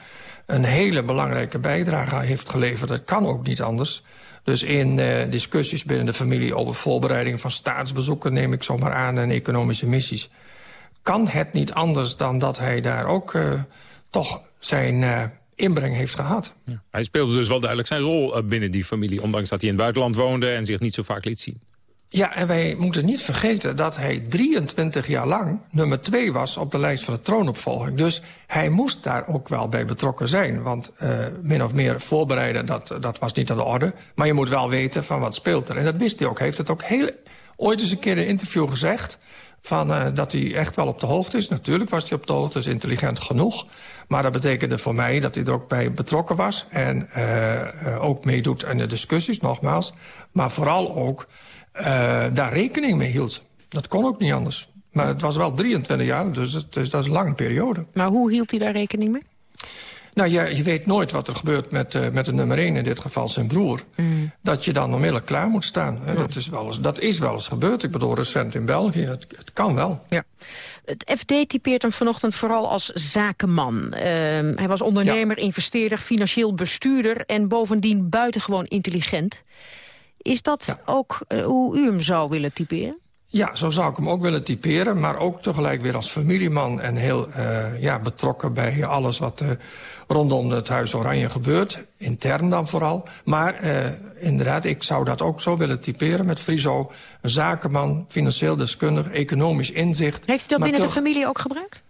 een hele belangrijke bijdrage heeft geleverd. Dat kan ook niet anders. Dus in uh, discussies binnen de familie over voorbereiding van staatsbezoeken... neem ik zomaar aan, en economische missies... kan het niet anders dan dat hij daar ook uh, toch zijn uh, inbreng heeft gehad. Hij speelde dus wel duidelijk zijn rol binnen die familie... ondanks dat hij in het buitenland woonde en zich niet zo vaak liet zien. Ja, en wij moeten niet vergeten dat hij 23 jaar lang nummer 2 was op de lijst van de troonopvolging. Dus hij moest daar ook wel bij betrokken zijn. Want uh, min of meer voorbereiden, dat, dat was niet aan de orde. Maar je moet wel weten van wat speelt er. En dat wist hij ook. Hij heeft het ook heel, ooit eens een keer in een interview gezegd... Van, uh, dat hij echt wel op de hoogte is. Natuurlijk was hij op de hoogte, is intelligent genoeg. Maar dat betekende voor mij dat hij er ook bij betrokken was. En uh, ook meedoet aan de discussies, nogmaals. Maar vooral ook uh, daar rekening mee hield. Dat kon ook niet anders. Maar het was wel 23 jaar, dus dat is een lange periode. Maar hoe hield hij daar rekening mee? Nou, je, je weet nooit wat er gebeurt met, uh, met de nummer 1, in dit geval zijn broer. Mm. Dat je dan onmiddellijk klaar moet staan. Hè. Ja. Dat, is wel eens, dat is wel eens gebeurd. Ik bedoel, recent in België. Het, het kan wel. Ja. Het FD typeert hem vanochtend vooral als zakenman. Uh, hij was ondernemer, ja. investeerder, financieel bestuurder... en bovendien buitengewoon intelligent. Is dat ja. ook uh, hoe u hem zou willen typeren? Ja, zo zou ik hem ook willen typeren. Maar ook tegelijk weer als familieman en heel uh, ja, betrokken bij alles wat uh, rondom het Huis Oranje gebeurt. Intern dan vooral. Maar uh, inderdaad, ik zou dat ook zo willen typeren met Friso. Zakenman, financieel deskundig, economisch inzicht. Heeft u dat binnen toch... de familie ook gebruikt?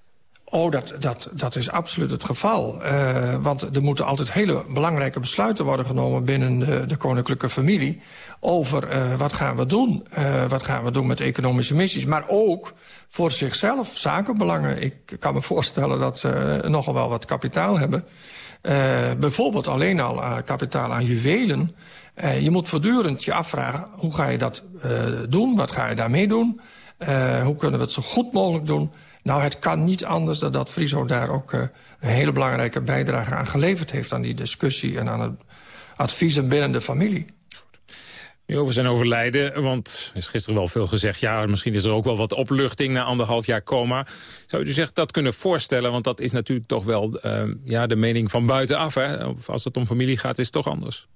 Oh, dat, dat, dat is absoluut het geval. Uh, want er moeten altijd hele belangrijke besluiten worden genomen... binnen de, de koninklijke familie over uh, wat gaan we doen. Uh, wat gaan we doen met economische missies. Maar ook voor zichzelf, zakenbelangen. Ik kan me voorstellen dat ze nogal wel wat kapitaal hebben. bijvoorbeeld alleen al kapitaal aan juwelen. je moet voortdurend je afvragen, hoe ga je dat doen? Wat ga je daarmee doen? hoe kunnen we het zo goed mogelijk doen... Nou, het kan niet anders dan dat Friso daar ook uh, een hele belangrijke bijdrage aan geleverd heeft... aan die discussie en aan het adviezen binnen de familie. Nu over zijn overlijden, want er is gisteren wel veel gezegd... ja, misschien is er ook wel wat opluchting na anderhalf jaar coma. Zou u zich dat kunnen voorstellen? Want dat is natuurlijk toch wel uh, ja, de mening van buitenaf. Hè? Als het om familie gaat, is het toch anders.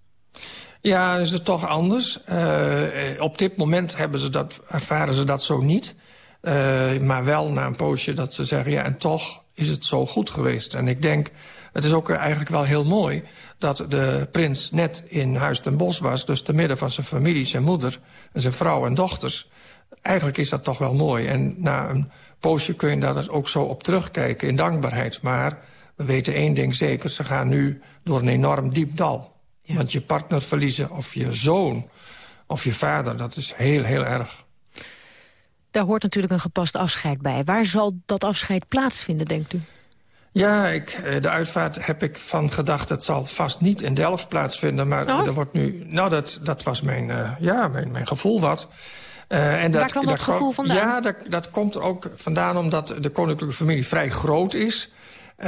Ja, is het toch anders. Uh, op dit moment hebben ze dat, ervaren ze dat zo niet... Uh, maar wel na een poosje dat ze zeggen... ja, en toch is het zo goed geweest. En ik denk, het is ook eigenlijk wel heel mooi... dat de prins net in Huis ten Bosch was... dus te midden van zijn familie, zijn moeder... en zijn vrouw en dochters. Eigenlijk is dat toch wel mooi. En na een poosje kun je daar dus ook zo op terugkijken... in dankbaarheid. Maar we weten één ding zeker... ze gaan nu door een enorm diep dal. Ja. Want je partner verliezen of je zoon of je vader... dat is heel, heel erg. Daar hoort natuurlijk een gepast afscheid bij. Waar zal dat afscheid plaatsvinden, denkt u? Ja, ik, eh, de uitvaart heb ik van gedacht... het zal vast niet in Delft plaatsvinden. Maar oh. er wordt nu... Nou, dat, dat was mijn, uh, ja, mijn, mijn gevoel wat. Uh, en dat, Waar kwam dat, dat gevoel vandaan? Ja, dat, dat komt ook vandaan omdat de koninklijke familie vrij groot is... Uh,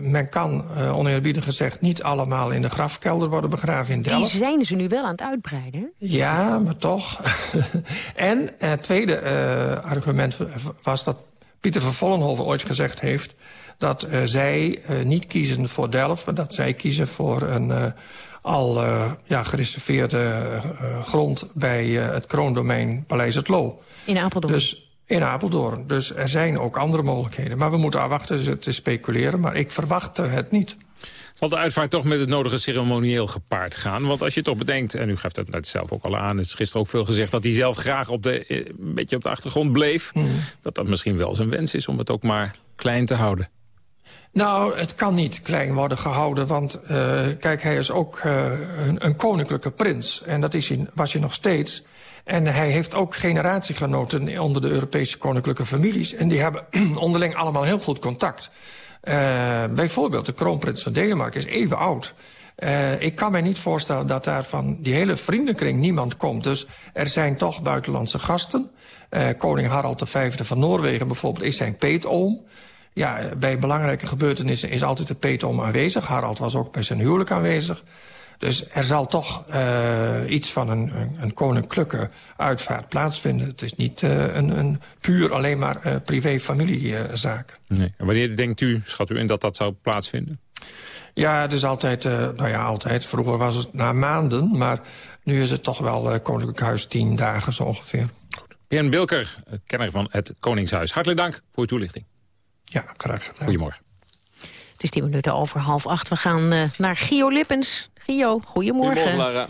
men kan, uh, oneerbiedig gezegd, niet allemaal in de grafkelder worden begraven in Delft. Die zijn ze nu wel aan het uitbreiden. Ja, maar toch. en het tweede uh, argument was dat Pieter van Vollenhoven ooit gezegd heeft... dat zij niet kiezen voor Delft, maar dat zij kiezen voor een al ja, gereserveerde grond... bij het kroondomein Paleis het Loo. In Apeldoorn. Dus In Apeldoorn. Dus er zijn ook andere mogelijkheden. Maar we moeten afwachten te speculeren. Maar ik verwacht het niet. Zal de uitvaart toch met het nodige ceremonieel gepaard gaan? Want als je toch bedenkt, en u gaf dat net zelf ook al aan... is gisteren ook veel gezegd dat hij zelf graag op de, eh, een beetje op de achtergrond bleef... Mhm. dat dat misschien wel zijn wens is om het ook maar klein te houden. Nou, het kan niet klein worden gehouden, want uh, kijk, hij is ook uh, een, een, koninklijke prins. En dat is hij, was hij nog steeds. En hij heeft ook generatiegenoten onder de Europese koninklijke families. En die hebben onderling allemaal heel goed contact. Uh, bijvoorbeeld de kroonprins van Denemarken is even oud. Uh, ik kan mij niet voorstellen dat daar van die hele vriendenkring niemand komt. Dus er zijn toch buitenlandse gasten. Uh, koning Harald V van Noorwegen bijvoorbeeld is zijn peetoom. Ja, bij belangrijke gebeurtenissen is altijd de peetoom aanwezig. Harald was ook bij zijn huwelijk aanwezig. Dus er zal toch uh, iets van een, een, koninklijke uitvaart plaatsvinden. Het is niet uh, een, een, puur alleen maar uh, privé-familiezaak. nee. En wanneer denkt u, schat u in dat dat zou plaatsvinden? Ja, het is altijd, nou ja, altijd. Vroeger was het na maanden, maar nu is het toch wel Koninklijk Huis tien dagen zo ongeveer. Jan Bilker, kenner van het Koningshuis. Hartelijk dank voor uw toelichting. Ja, graag gedaan. Goedemorgen. Het is tien minuten over half acht. We gaan uh, naar Gio Lippens. Gio, goedemorgen. Goedemorgen, Lara.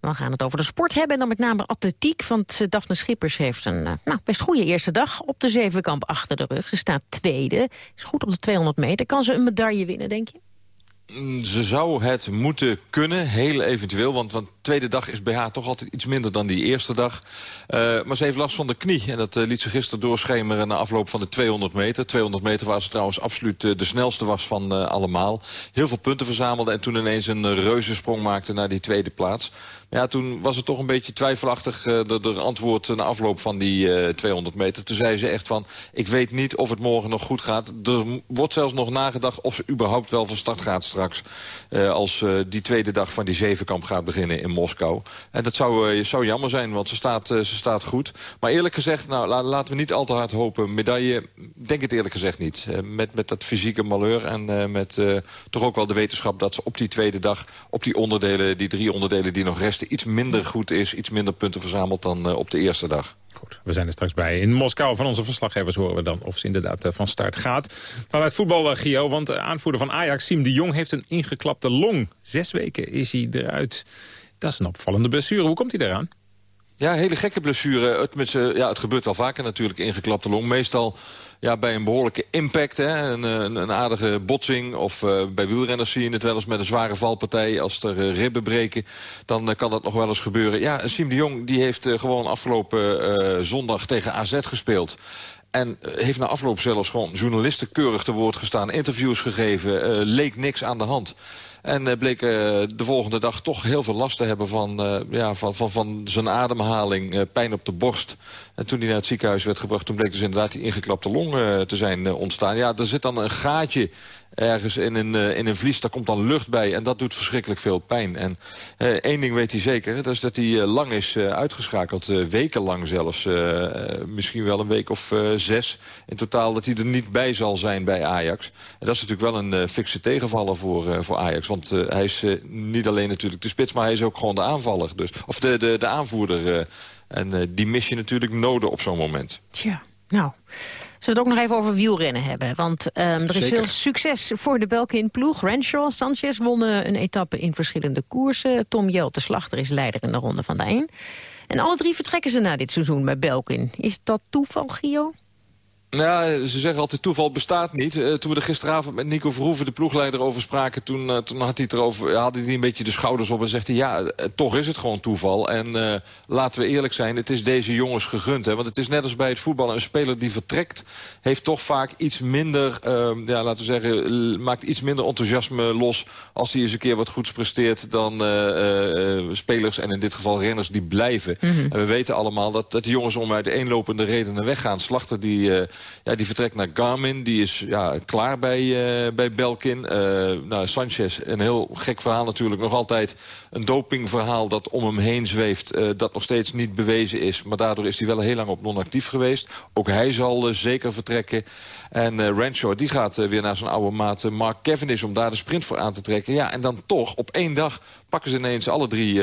We gaan het over de sport hebben en dan met name atletiek. Want uh, Daphne Schippers heeft een uh, nou, best goede eerste dag op de zevenkamp achter de rug. Ze staat tweede, is goed op de 200 meter. Kan ze een medaille winnen, denk je? Ze zou het moeten kunnen, heel eventueel. Want, want tweede dag is haar toch altijd iets minder dan die eerste dag. Uh, maar ze heeft last van de knie. En dat uh, liet ze gisteren doorschemeren na afloop van de 200 meter. 200 meter waar ze trouwens absoluut uh, de snelste was van allemaal. Heel veel punten verzamelde en toen ineens een reuzensprong maakte naar die tweede plaats. Ja, toen was het toch een beetje twijfelachtig de, antwoord na afloop van die uh, 200 meter. Toen zei ze echt van, ik weet niet of het morgen nog goed gaat. Er wordt zelfs nog nagedacht of ze überhaupt wel van start gaat straks. Als die tweede dag van die zevenkamp gaat beginnen in Moskou. En dat zou, zou jammer zijn, want ze staat, ze staat goed. Maar eerlijk gezegd, nou, la, laten we niet al te hard hopen. Medaille, denk het eerlijk gezegd niet. met, met dat fysieke malheur en met toch ook wel de wetenschap... dat ze op die tweede dag, op die onderdelen, die drie onderdelen die nog resten iets minder goed is, iets minder punten verzameld dan op de eerste dag. Goed, we zijn er straks bij. In Moskou van onze verslaggevers horen we dan of ze inderdaad van start gaat. Vanuit voetbal, Gio, want de aanvoerder van Ajax, Siem de Jong, heeft een ingeklapte long. Zes weken is hij eruit. Dat is een opvallende blessure. Hoe komt hij eraan? Ja, hele gekke blessure. Het, met ja, het gebeurt wel vaker natuurlijk, ingeklapte long. Meestal ja, bij een behoorlijke impact, hè, een, een, aardige botsing. Of uh, bij wielrenners zie je het wel eens met een zware valpartij. Als er uh, ribben breken, dan uh, kan dat nog wel eens gebeuren. Ja, Siem de Jong die heeft gewoon afgelopen zondag tegen AZ gespeeld. En heeft na afloop zelfs gewoon journalisten keurig te woord gestaan. Interviews gegeven, leek niks aan de hand. En uh, bleek uh, de volgende dag toch heel veel last te hebben van, uh, ja, van, van, van zijn ademhaling. pijn op de borst. En toen hij naar het ziekenhuis werd gebracht... toen bleek dus inderdaad die ingeklapte long te zijn ontstaan. Ja, er zit dan een gaatje ergens in een, uh, in een vlies, daar komt dan lucht bij. En dat doet verschrikkelijk veel pijn. En uh, één ding weet hij zeker, dat is dat hij uh, lang is uitgeschakeld. wekenlang zelfs. misschien wel een week of zes in totaal. Dat hij er niet bij zal zijn bij Ajax. En dat is natuurlijk wel een fikse tegenvaller voor, voor Ajax. Want hij is niet alleen natuurlijk de spits, maar hij is ook gewoon de aanvaller. Dus, of de, de, de aanvoerder. en die mis je natuurlijk nodig op zo'n moment. Tja, nou... Zullen we het ook nog even over wielrennen hebben? Want um, er is Zeker. veel succes voor de Belkin-ploeg. Renshaw, Sanchez wonnen een etappe in verschillende koersen. Tom Jelte Slachter is leider in de Ronde van de 1. En alle drie vertrekken ze na dit seizoen bij Belkin. Is dat toeval, Gio? Nou, ze zeggen altijd toeval bestaat niet. Uh, toen we er gisteravond met Nico Verhoeven, de ploegleider, over spraken... toen, uh, toen had hij erover, had hij een beetje de schouders op en zegt hij... ja, uh, toch is het gewoon toeval. En laten we eerlijk zijn, het is deze jongens gegund. Hè? Want het is net als bij het voetballen. Een speler die vertrekt heeft toch vaak iets minder... Ehm, ja, laten we zeggen, maakt iets minder enthousiasme los... als hij eens een keer wat goeds presteert dan spelers... en in dit geval renners die blijven. Mhm. En we weten allemaal dat, dat die jongens om uit de eenlopende redenen weggaan. Slachter die Ja, die vertrekt naar Garmin. Die is ja, klaar bij, uh, bij Belkin. nou, Sanchez, een heel gek verhaal natuurlijk. Nog altijd een dopingverhaal dat om hem heen zweeft. dat nog steeds niet bewezen is. Maar daardoor is hij wel heel lang op non-actief geweest. Ook hij zal zeker vertrekken. En uh, Renshaw die gaat uh, weer naar zijn oude maat Mark Cavendish... om daar de sprint voor aan te trekken. Ja, en dan toch op één dag pakken ze ineens alle drie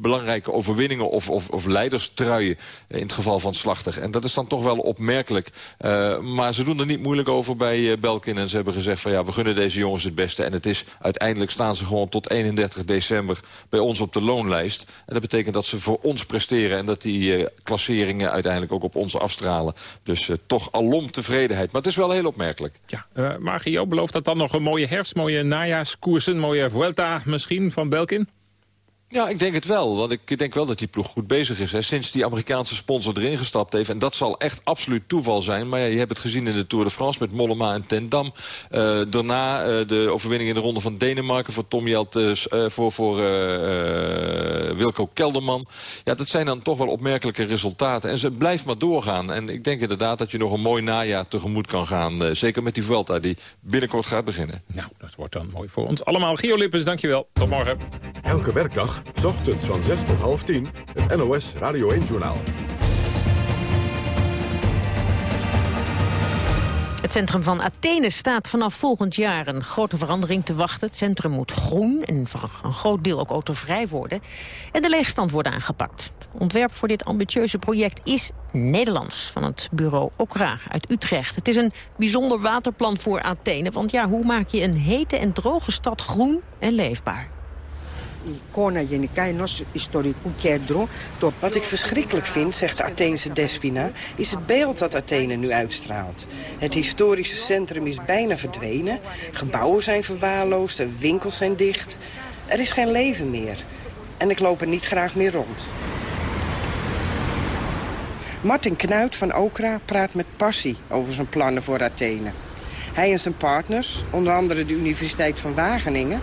belangrijke overwinningen... of, of, of leiderstruien in het geval van Slachter. En dat is dan toch wel opmerkelijk. Maar ze doen er niet moeilijk over bij Belkin. En ze hebben gezegd van ja, we gunnen deze jongens het beste. En het is uiteindelijk staan ze gewoon tot 31 december bij ons op de loonlijst. En dat betekent dat ze voor ons presteren... en dat die klasseringen uiteindelijk ook op ons afstralen. Dus toch alom tevredenheid. Maar is wel heel opmerkelijk. Ja, uh, Margio, belooft dat dan nog een mooie herfst, mooie najaarskoersen... mooie Vuelta misschien van Belkin? Ja, ik denk het wel. Want ik denk wel dat die ploeg goed bezig is. Hè. Sinds die Amerikaanse sponsor erin gestapt heeft. En dat zal echt absoluut toeval zijn. Maar ja, je hebt het gezien in de Tour de France met Mollema en Ten Dam. Uh, daarna uh, de overwinning in de ronde van Denemarken voor Tom Jelt, uh, voor, voor Wilco Kelderman. Ja, dat zijn dan toch wel opmerkelijke resultaten. En ze blijft maar doorgaan. En ik denk inderdaad dat je nog een mooi najaar tegemoet kan gaan. zeker met die Vuelta die binnenkort gaat beginnen. Nou, dat wordt dan mooi voor ons allemaal. Gio Lippens, dankjewel. Tot morgen. Elke werkdag S ochtends van 6 tot half 10, het NOS Radio 1-journaal. Het centrum van Athene staat vanaf volgend jaar een grote verandering te wachten. Het centrum moet groen en voor een groot deel ook autovrij worden. En de leegstand wordt aangepakt. Het ontwerp voor dit ambitieuze project is Nederlands... van het bureau Okra uit Utrecht. Het is een bijzonder waterplan voor Athene. Want ja, hoe maak je een hete en droge stad groen en leefbaar? εικόνα γενικά ενός ιστορικού κέντρου. Wat ik verschrikkelijk vind, zegt de Atheense Despina, is het beeld dat Athene nu uitstraalt. Het historische centrum is bijna verdwenen. Gebouwen zijn verwaarloosd, de winkels zijn dicht. Er is geen leven meer. En ik loop er niet graag meer rond. Martin Knuit van Okra praat met passie over zijn plannen voor Athene. Hij en zijn partners, onder andere de Universiteit van Wageningen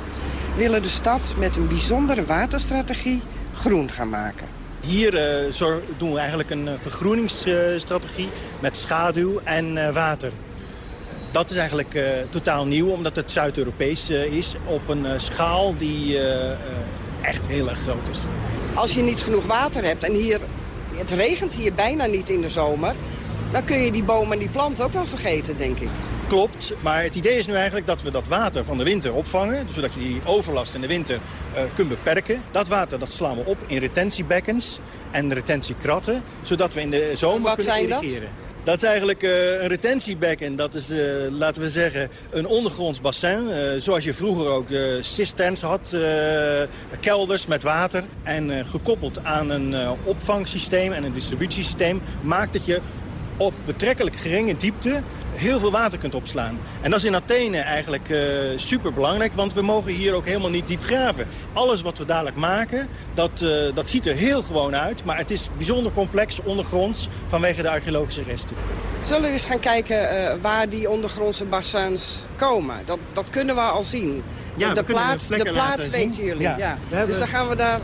willen de stad met een bijzondere waterstrategie groen gaan maken. Hier uh, doen we eigenlijk een uh, vergroeningsstrategie met schaduw en uh, water. Dat is eigenlijk totaal nieuw, omdat het Zuid-Europees is... op een schaal die echt heel erg groot is. Als je niet genoeg water hebt en hier, het regent hier bijna niet in de zomer... dan kun je die bomen en die planten ook wel vergeten, denk ik. Klopt, maar het idee is nu eigenlijk dat we dat water van de winter opvangen. Zodat je die overlast in de winter uh, kunt beperken. Dat water dat slaan we op in retentiebekkens en retentiekratten. Zodat we in de zomer Wat kunnen zijn irrigeren. Dat? Dat is eigenlijk uh, een retentiebekken. Dat is, uh, laten we zeggen, een ondergronds bassin. Uh, zoals je vroeger ook cisterns had. kelders met water. En gekoppeld aan een opvangsysteem en een distributiesysteem... maakt dat je op betrekkelijk geringe diepte heel veel water kunt opslaan. En dat is in Athene eigenlijk uh, super belangrijk, want we mogen hier ook helemaal niet diep graven. Alles wat we dadelijk maken, dat, uh, dat ziet er heel gewoon uit, maar het is bijzonder complex ondergronds vanwege de archeologische resten. Zullen we eens gaan kijken uh, waar die ondergrondse bassins komen? Dat, dat kunnen we al zien. Ja, de, plaats, de plaats weten jullie. Ja. ja. Hebben... Dus dan gaan we daar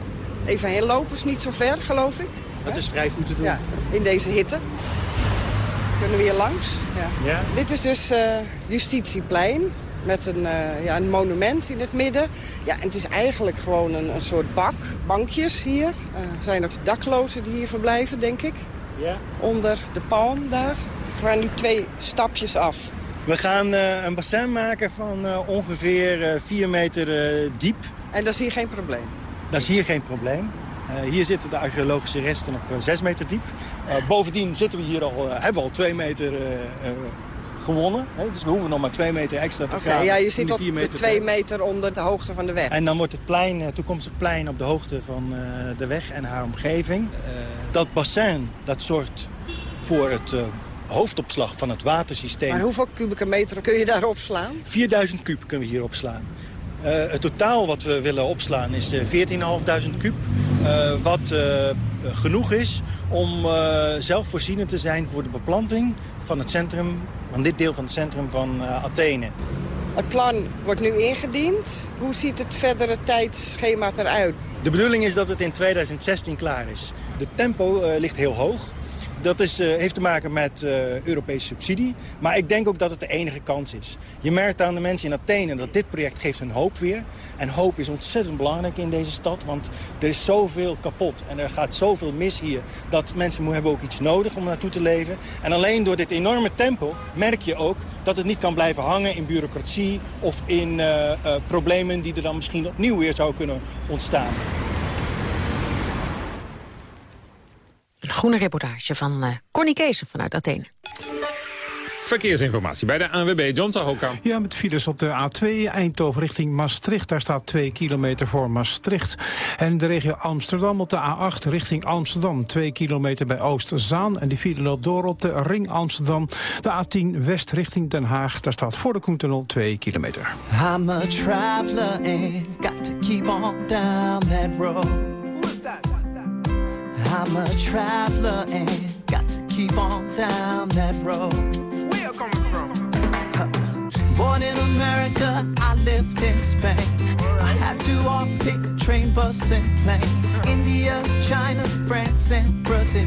even heen lopen. is niet zo ver, geloof ik. Dat is vrij goed te doen. Ja, in deze hitte. Kunnen we hier langs? Ja. ja. Dit is dus uh, Justitieplein met een, uh, ja, een monument in het midden. Ja, en het is eigenlijk gewoon een, een soort bak, bankjes hier. Er uh, zijn ook daklozen die hier verblijven, denk ik. Ja. Onder de palm daar. We gaan nu twee stapjes af. We gaan uh, een bassin maken van ongeveer 4 meter diep. En dat is hier geen probleem? Dat is hier geen probleem. Uh, hier zitten de archeologische resten op 6 meter diep. Uh, bovendien zitten we hier al, hebben we al 2 meter gewonnen. Hè? Dus we hoeven nog maar 2 meter extra te okay, gaan. Ja, je zit op 2 meter onder de hoogte van de weg. En dan wordt het plein, het toekomstig plein op de hoogte van de weg en haar omgeving. dat bassin, dat zorgt voor het hoofdopslag van het watersysteem. Maar hoeveel kubieke meter kun je daar opslaan? 4000 kub kunnen we hier opslaan. Uh, het totaal wat we willen opslaan is uh, 14.500 kub. Uh, wat genoeg is om zelfvoorzienend te zijn voor de beplanting van het centrum, van dit deel van het centrum van Athene. Het plan wordt nu ingediend. Hoe ziet het verdere tijdschema eruit? De bedoeling is dat het in 2016 klaar is. De tempo ligt heel hoog. Dat is, uh, heeft te maken met uh, Europese subsidie. Maar ik denk ook dat het de enige kans is. Je merkt aan de mensen in Athene dat dit project geeft hun hoop weer. En hoop is ontzettend belangrijk in deze stad. Want er is zoveel kapot en er gaat zoveel mis hier... dat mensen hebben ook iets nodig om naartoe te leven. En alleen door dit enorme tempo merk je ook dat het niet kan blijven hangen in bureaucratie... of in uh, problemen die er dan misschien opnieuw weer zou kunnen ontstaan. Groene reportage van uh, Connie Kees vanuit Athene. Verkeersinformatie bij de ANWB, John Sahoka. Ja, met files op de A2 Eindhoven richting Maastricht. Daar staat 2 kilometer voor Maastricht. En de regio Amsterdam op de A8 richting Amsterdam. 2 kilometer bij Oostzaan. En die file loopt door op de ring Amsterdam. De A10 West richting Den Haag. Daar staat voor de Koentunnel 2 kilometer. I'm a traveler and got to keep on down that road. Who's that? I'm a traveler and got to keep on down that road. Where you coming from? Born in America, I lived in Spain. I had to walk, take a train, bus, and plane. Huh. India, China, France, and Brazil.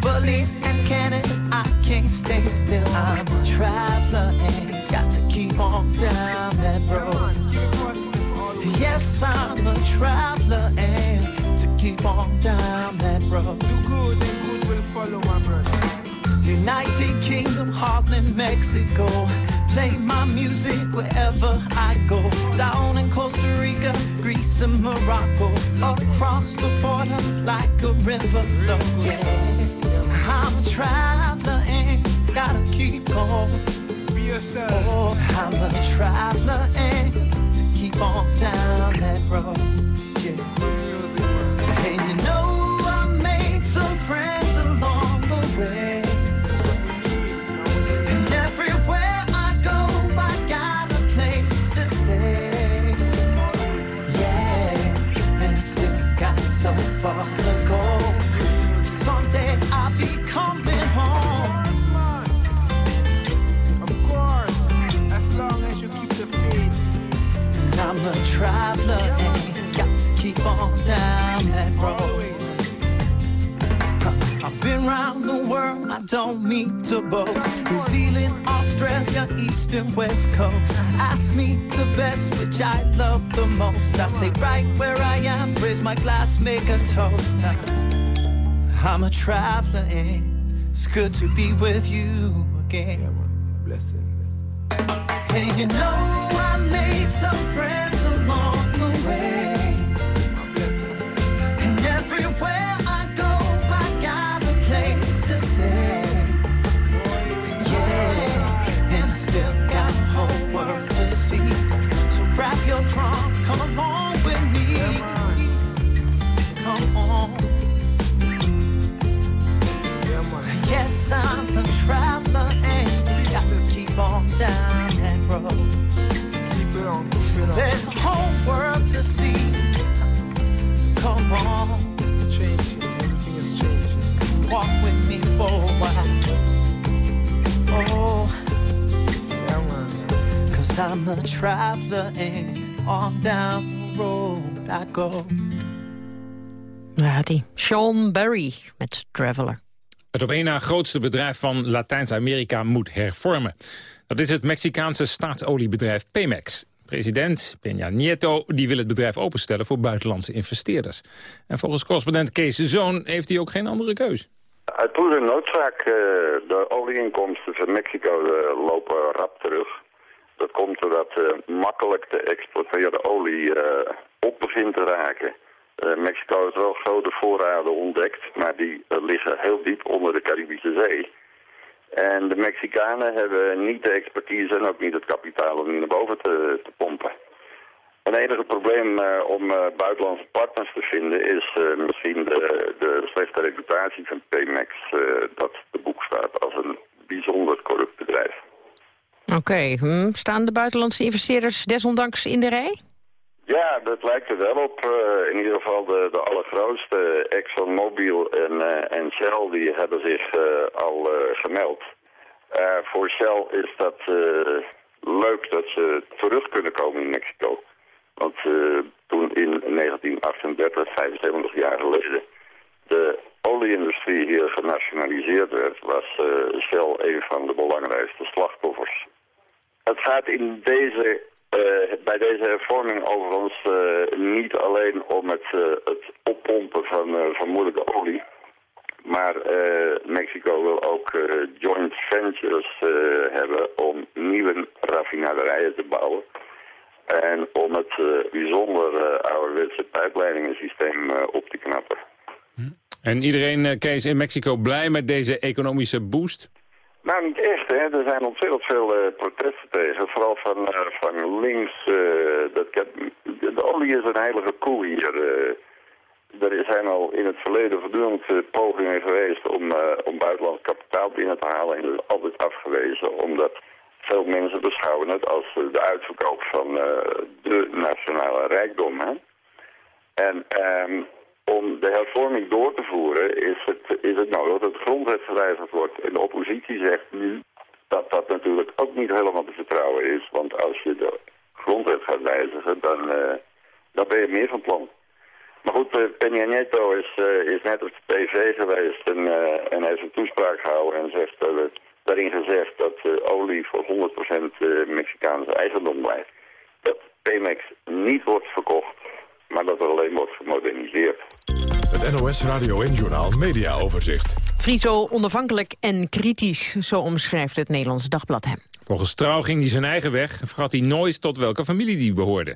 Belize and Canada, I can't stay still. I'm a traveler and got to keep on down that road. Yes, I'm a traveler and keep on down that road. Do good and good will follow, my brother. United Kingdom, Holland, Mexico. Play my music wherever I go. Down in Costa Rica, Greece, and Morocco. Across the border like a river flow. Yeah. I'm a traveler and gotta keep going. Be yourself. Oh, I'm a traveler and to keep on down that road. Far. Someday I'll be coming home. Of course, as long as you keep the faith. And I'm a traveler and got to keep on down that road. I've been round the world, I don't need to boast. New Zealand, Australia, East and West Coast. Ask me the best, which I love the most. I say right where I am, raise my glass, make a toast. Uh, I'm a traveler, and it's good to be with you again. Yeah, man. And you know I made some friends Yes, I'm a traveler and we got to keep on down that road. Keep it on, keep it on. There's a whole world to see. So come on. Changing, everything is changing. Walk with me for a while. Oh. Cause I'm a traveler and on down the road I go. Ja, die Sean Barry met Traveler. Het op één na grootste bedrijf van Latijns-Amerika moet hervormen. Dat is het Mexicaanse staatsoliebedrijf Pemex. President Peña Nieto die wil het bedrijf openstellen voor buitenlandse investeerders. En volgens correspondent Kees Zoon heeft hij ook geen andere keus. Uit pure noodzaak, eh, de olieinkomsten van Mexico eh, lopen rap terug. Dat komt doordat uh, makkelijk de exporteerde olie op begint te raken. Uh, Mexico heeft wel grote voorraden ontdekt, maar die liggen heel diep onder de Caribische Zee. En de Mexicanen hebben niet de expertise en ook niet het kapitaal om die naar boven te, te pompen. Een enige probleem om buitenlandse partners te vinden is misschien de, de slechte reputatie van Pemex dat de boek staat als een bijzonder corrupt bedrijf. Oké, hm. staan de buitenlandse investeerders desondanks in de rij? Ja, dat lijkt er wel op. Uh, in ieder geval de, de allergrootste, ExxonMobil en, uh, en Shell, die hebben zich uh, al gemeld. voor Shell is dat leuk dat ze terug kunnen komen in Mexico. Want toen in 1938, 75 jaar geleden, de olieindustrie hier genationaliseerd werd, was Shell een van de belangrijkste slachtoffers. Het gaat in deze, bij deze hervorming overigens uh, niet alleen om het, het oppompen van vermoedelijke olie. Maar Mexico wil ook joint ventures hebben om nieuwe raffinaderijen te bouwen. En om het bijzonder ouderwetse pijpleidingensysteem op te knappen. En iedereen, Kees, in Mexico blij met deze economische boost? Nou, niet echt. Hè. Er zijn ontzettend veel uh, protesten tegen. Vooral van, uh, van links. dat, de olie is een heilige koe hier. er zijn al in het verleden voortdurend pogingen geweest om, om buitenlands kapitaal binnen te halen. En dat is altijd afgewezen, omdat veel mensen beschouwen het als de uitverkoop van de nationale rijkdom. Hè. En... Um, om de hervorming door te voeren is het, is het nodig dat het grondwet gewijzigd wordt. En de oppositie zegt nu dat dat natuurlijk ook niet helemaal te vertrouwen is. Want als je de grondwet gaat wijzigen, dan, uh, dan ben je meer van plan. Maar goed, uh, Peña Nieto is, uh, is net op de PV geweest en, en heeft een toespraak gehouden en zegt, daarin gezegd dat olie voor 100% Mexicaanse eigendom blijft. Dat Pemex niet wordt verkocht maar dat er alleen wordt gemoderniseerd. Het NOS Radio en Journaal Media Overzicht. Friso onafhankelijk en kritisch, zo omschrijft het Nederlands Dagblad hem. Volgens Trouw ging hij zijn eigen weg en vergat hij nooit tot welke familie die behoorde.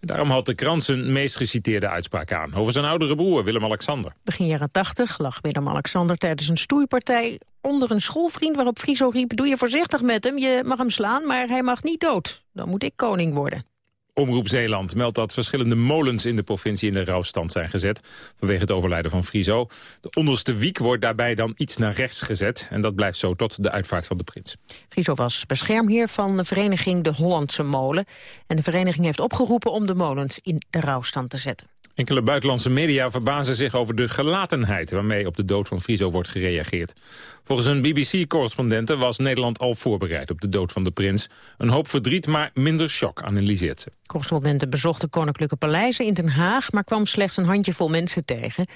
En daarom had de krant zijn meest geciteerde uitspraak aan... over zijn oudere broer Willem-Alexander. Begin jaren 80 lag Willem-Alexander tijdens een stoeipartij onder een schoolvriend... waarop Friso riep, doe je voorzichtig met hem, je mag hem slaan... maar hij mag niet dood, dan moet ik koning worden. Omroep Zeeland meldt dat verschillende molens in de provincie in de rouwstand zijn gezet. Vanwege het overlijden van Friso. De onderste wiek wordt daarbij dan iets naar rechts gezet. En dat blijft zo tot de uitvaart van de prins. Friso was beschermheer van de vereniging De Hollandse Molen. En de vereniging heeft opgeroepen om de molens in de rouwstand te zetten. Enkele buitenlandse media verbazen zich over de gelatenheid... waarmee op de dood van Friso wordt gereageerd. Volgens een BBC-correspondente was Nederland al voorbereid op de dood van de prins. Een hoop verdriet, maar minder shock, analyseert ze. Correspondenten bezochten koninklijke paleizen in Den Haag... maar kwam slechts een handjevol mensen tegen.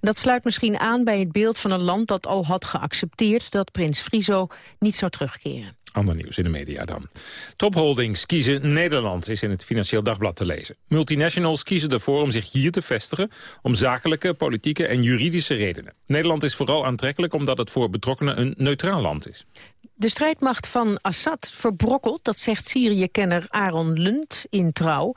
Dat sluit misschien aan bij het beeld van een land dat al had geaccepteerd... dat prins Friso niet zou terugkeren. Ander nieuws in de media dan. Topholdings kiezen Nederland, is in het Financieel Dagblad te lezen. Multinationals kiezen ervoor om zich hier te vestigen... om zakelijke, politieke en juridische redenen. Nederland is vooral aantrekkelijk omdat het voor betrokkenen een neutraal land is. De strijdmacht van Assad verbrokkelt, dat zegt Syrië-kenner Aaron Lund in Trouw.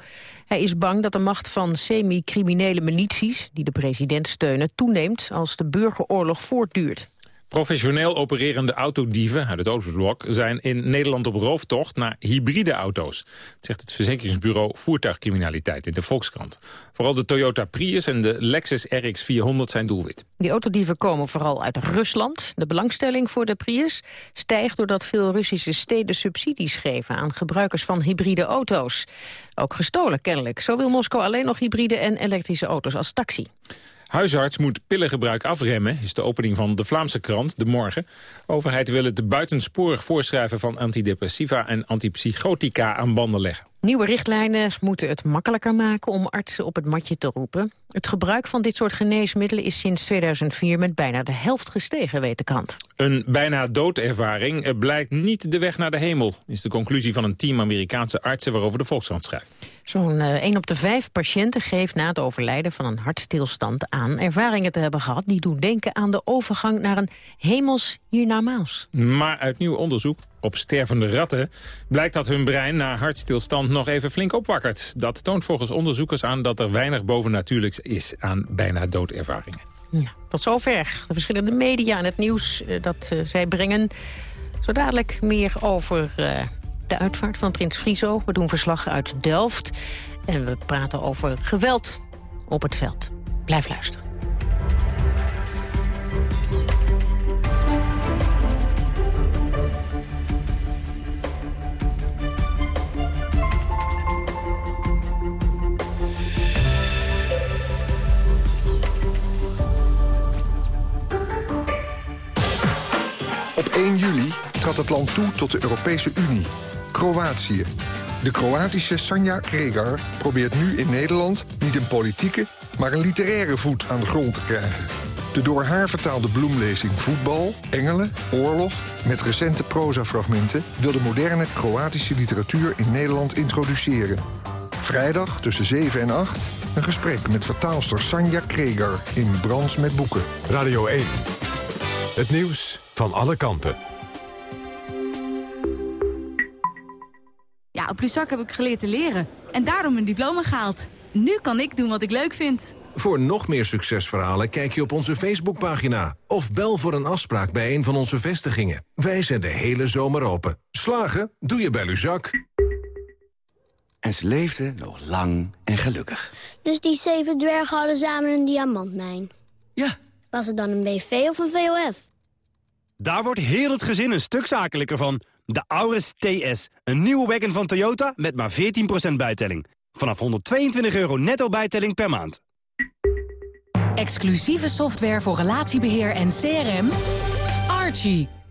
Hij is bang dat de macht van semi-criminele milities, die de president steunen, toeneemt als de burgeroorlog voortduurt. Professioneel opererende autodieven uit het autoblok zijn in Nederland op rooftocht naar hybride auto's. zegt het verzekeringsbureau Voertuigcriminaliteit in de Volkskrant. Vooral de Toyota Prius en de Lexus RX 400 zijn doelwit. Die autodieven komen vooral uit Rusland. De belangstelling voor de Prius stijgt doordat veel Russische steden subsidies geven aan gebruikers van hybride auto's. Ook gestolen kennelijk. Zo wil Moskou alleen nog hybride en elektrische auto's als taxi. Huisarts moet pillengebruik afremmen, is de opening van de Vlaamse krant De Morgen. Overheid wil het buitensporig voorschrijven van antidepressiva en antipsychotica aan banden leggen. Nieuwe richtlijnen moeten het makkelijker maken om artsen op het matje te roepen. Het gebruik van dit soort geneesmiddelen is sinds 2004 met bijna de helft gestegen, weet de krant. Een bijna doodervaring blijkt niet de weg naar de hemel, is de conclusie van een team Amerikaanse artsen waarover de Volkskrant schrijft. Zo'n uh, eh, 1 op de 5 patiënten geeft na het overlijden van een hartstilstand aan ervaringen te hebben gehad die doen denken aan de overgang naar een hemels hiernamaals. Maar uit nieuw onderzoek op stervende ratten blijkt dat hun brein na hartstilstand nog even flink opwakkert. Dat toont volgens onderzoekers aan dat er weinig bovennatuurlijks is aan bijna doodervaringen. Ja, tot zover de verschillende media en het nieuws uh, dat uh, zij brengen. Zo dadelijk meer over uh, de uitvaart van prins Friso. We doen verslag uit Delft en we praten over geweld op het veld. Blijf luisteren. Op 1 juli trad het land toe tot de Europese Unie. Kroatië. De Kroatische Sanja Kregar probeert nu in Nederland niet een politieke, maar een literaire voet aan de grond te krijgen. De door haar vertaalde bloemlezing Voetbal, Engelen, Oorlog... met recente prosafragmenten wil de moderne Kroatische literatuur in Nederland introduceren. Vrijdag tussen 7 en 8 een gesprek met vertaalster Sanja Kreger in Brands met Boeken. Radio 1. Het nieuws van alle kanten. Ja, op Luzak heb ik geleerd te leren. En daarom een diploma gehaald. Nu kan ik doen wat ik leuk vind. Voor nog meer succesverhalen kijk je op onze Facebookpagina. Of bel voor een afspraak bij een van onze vestigingen. Wij zijn de hele zomer open. Slagen? Doe je bij Luzak. En ze leefden nog lang en gelukkig. Dus die zeven dwergen hadden samen een diamantmijn? Ja. Was het dan een BV of een VOF? Daar wordt heel het gezin een stuk zakelijker van. De Auris TS, een nieuwe wagon van Toyota met maar 14% bijtelling. Vanaf 122 euro netto bijtelling per maand. Exclusieve software voor relatiebeheer en CRM. Archie.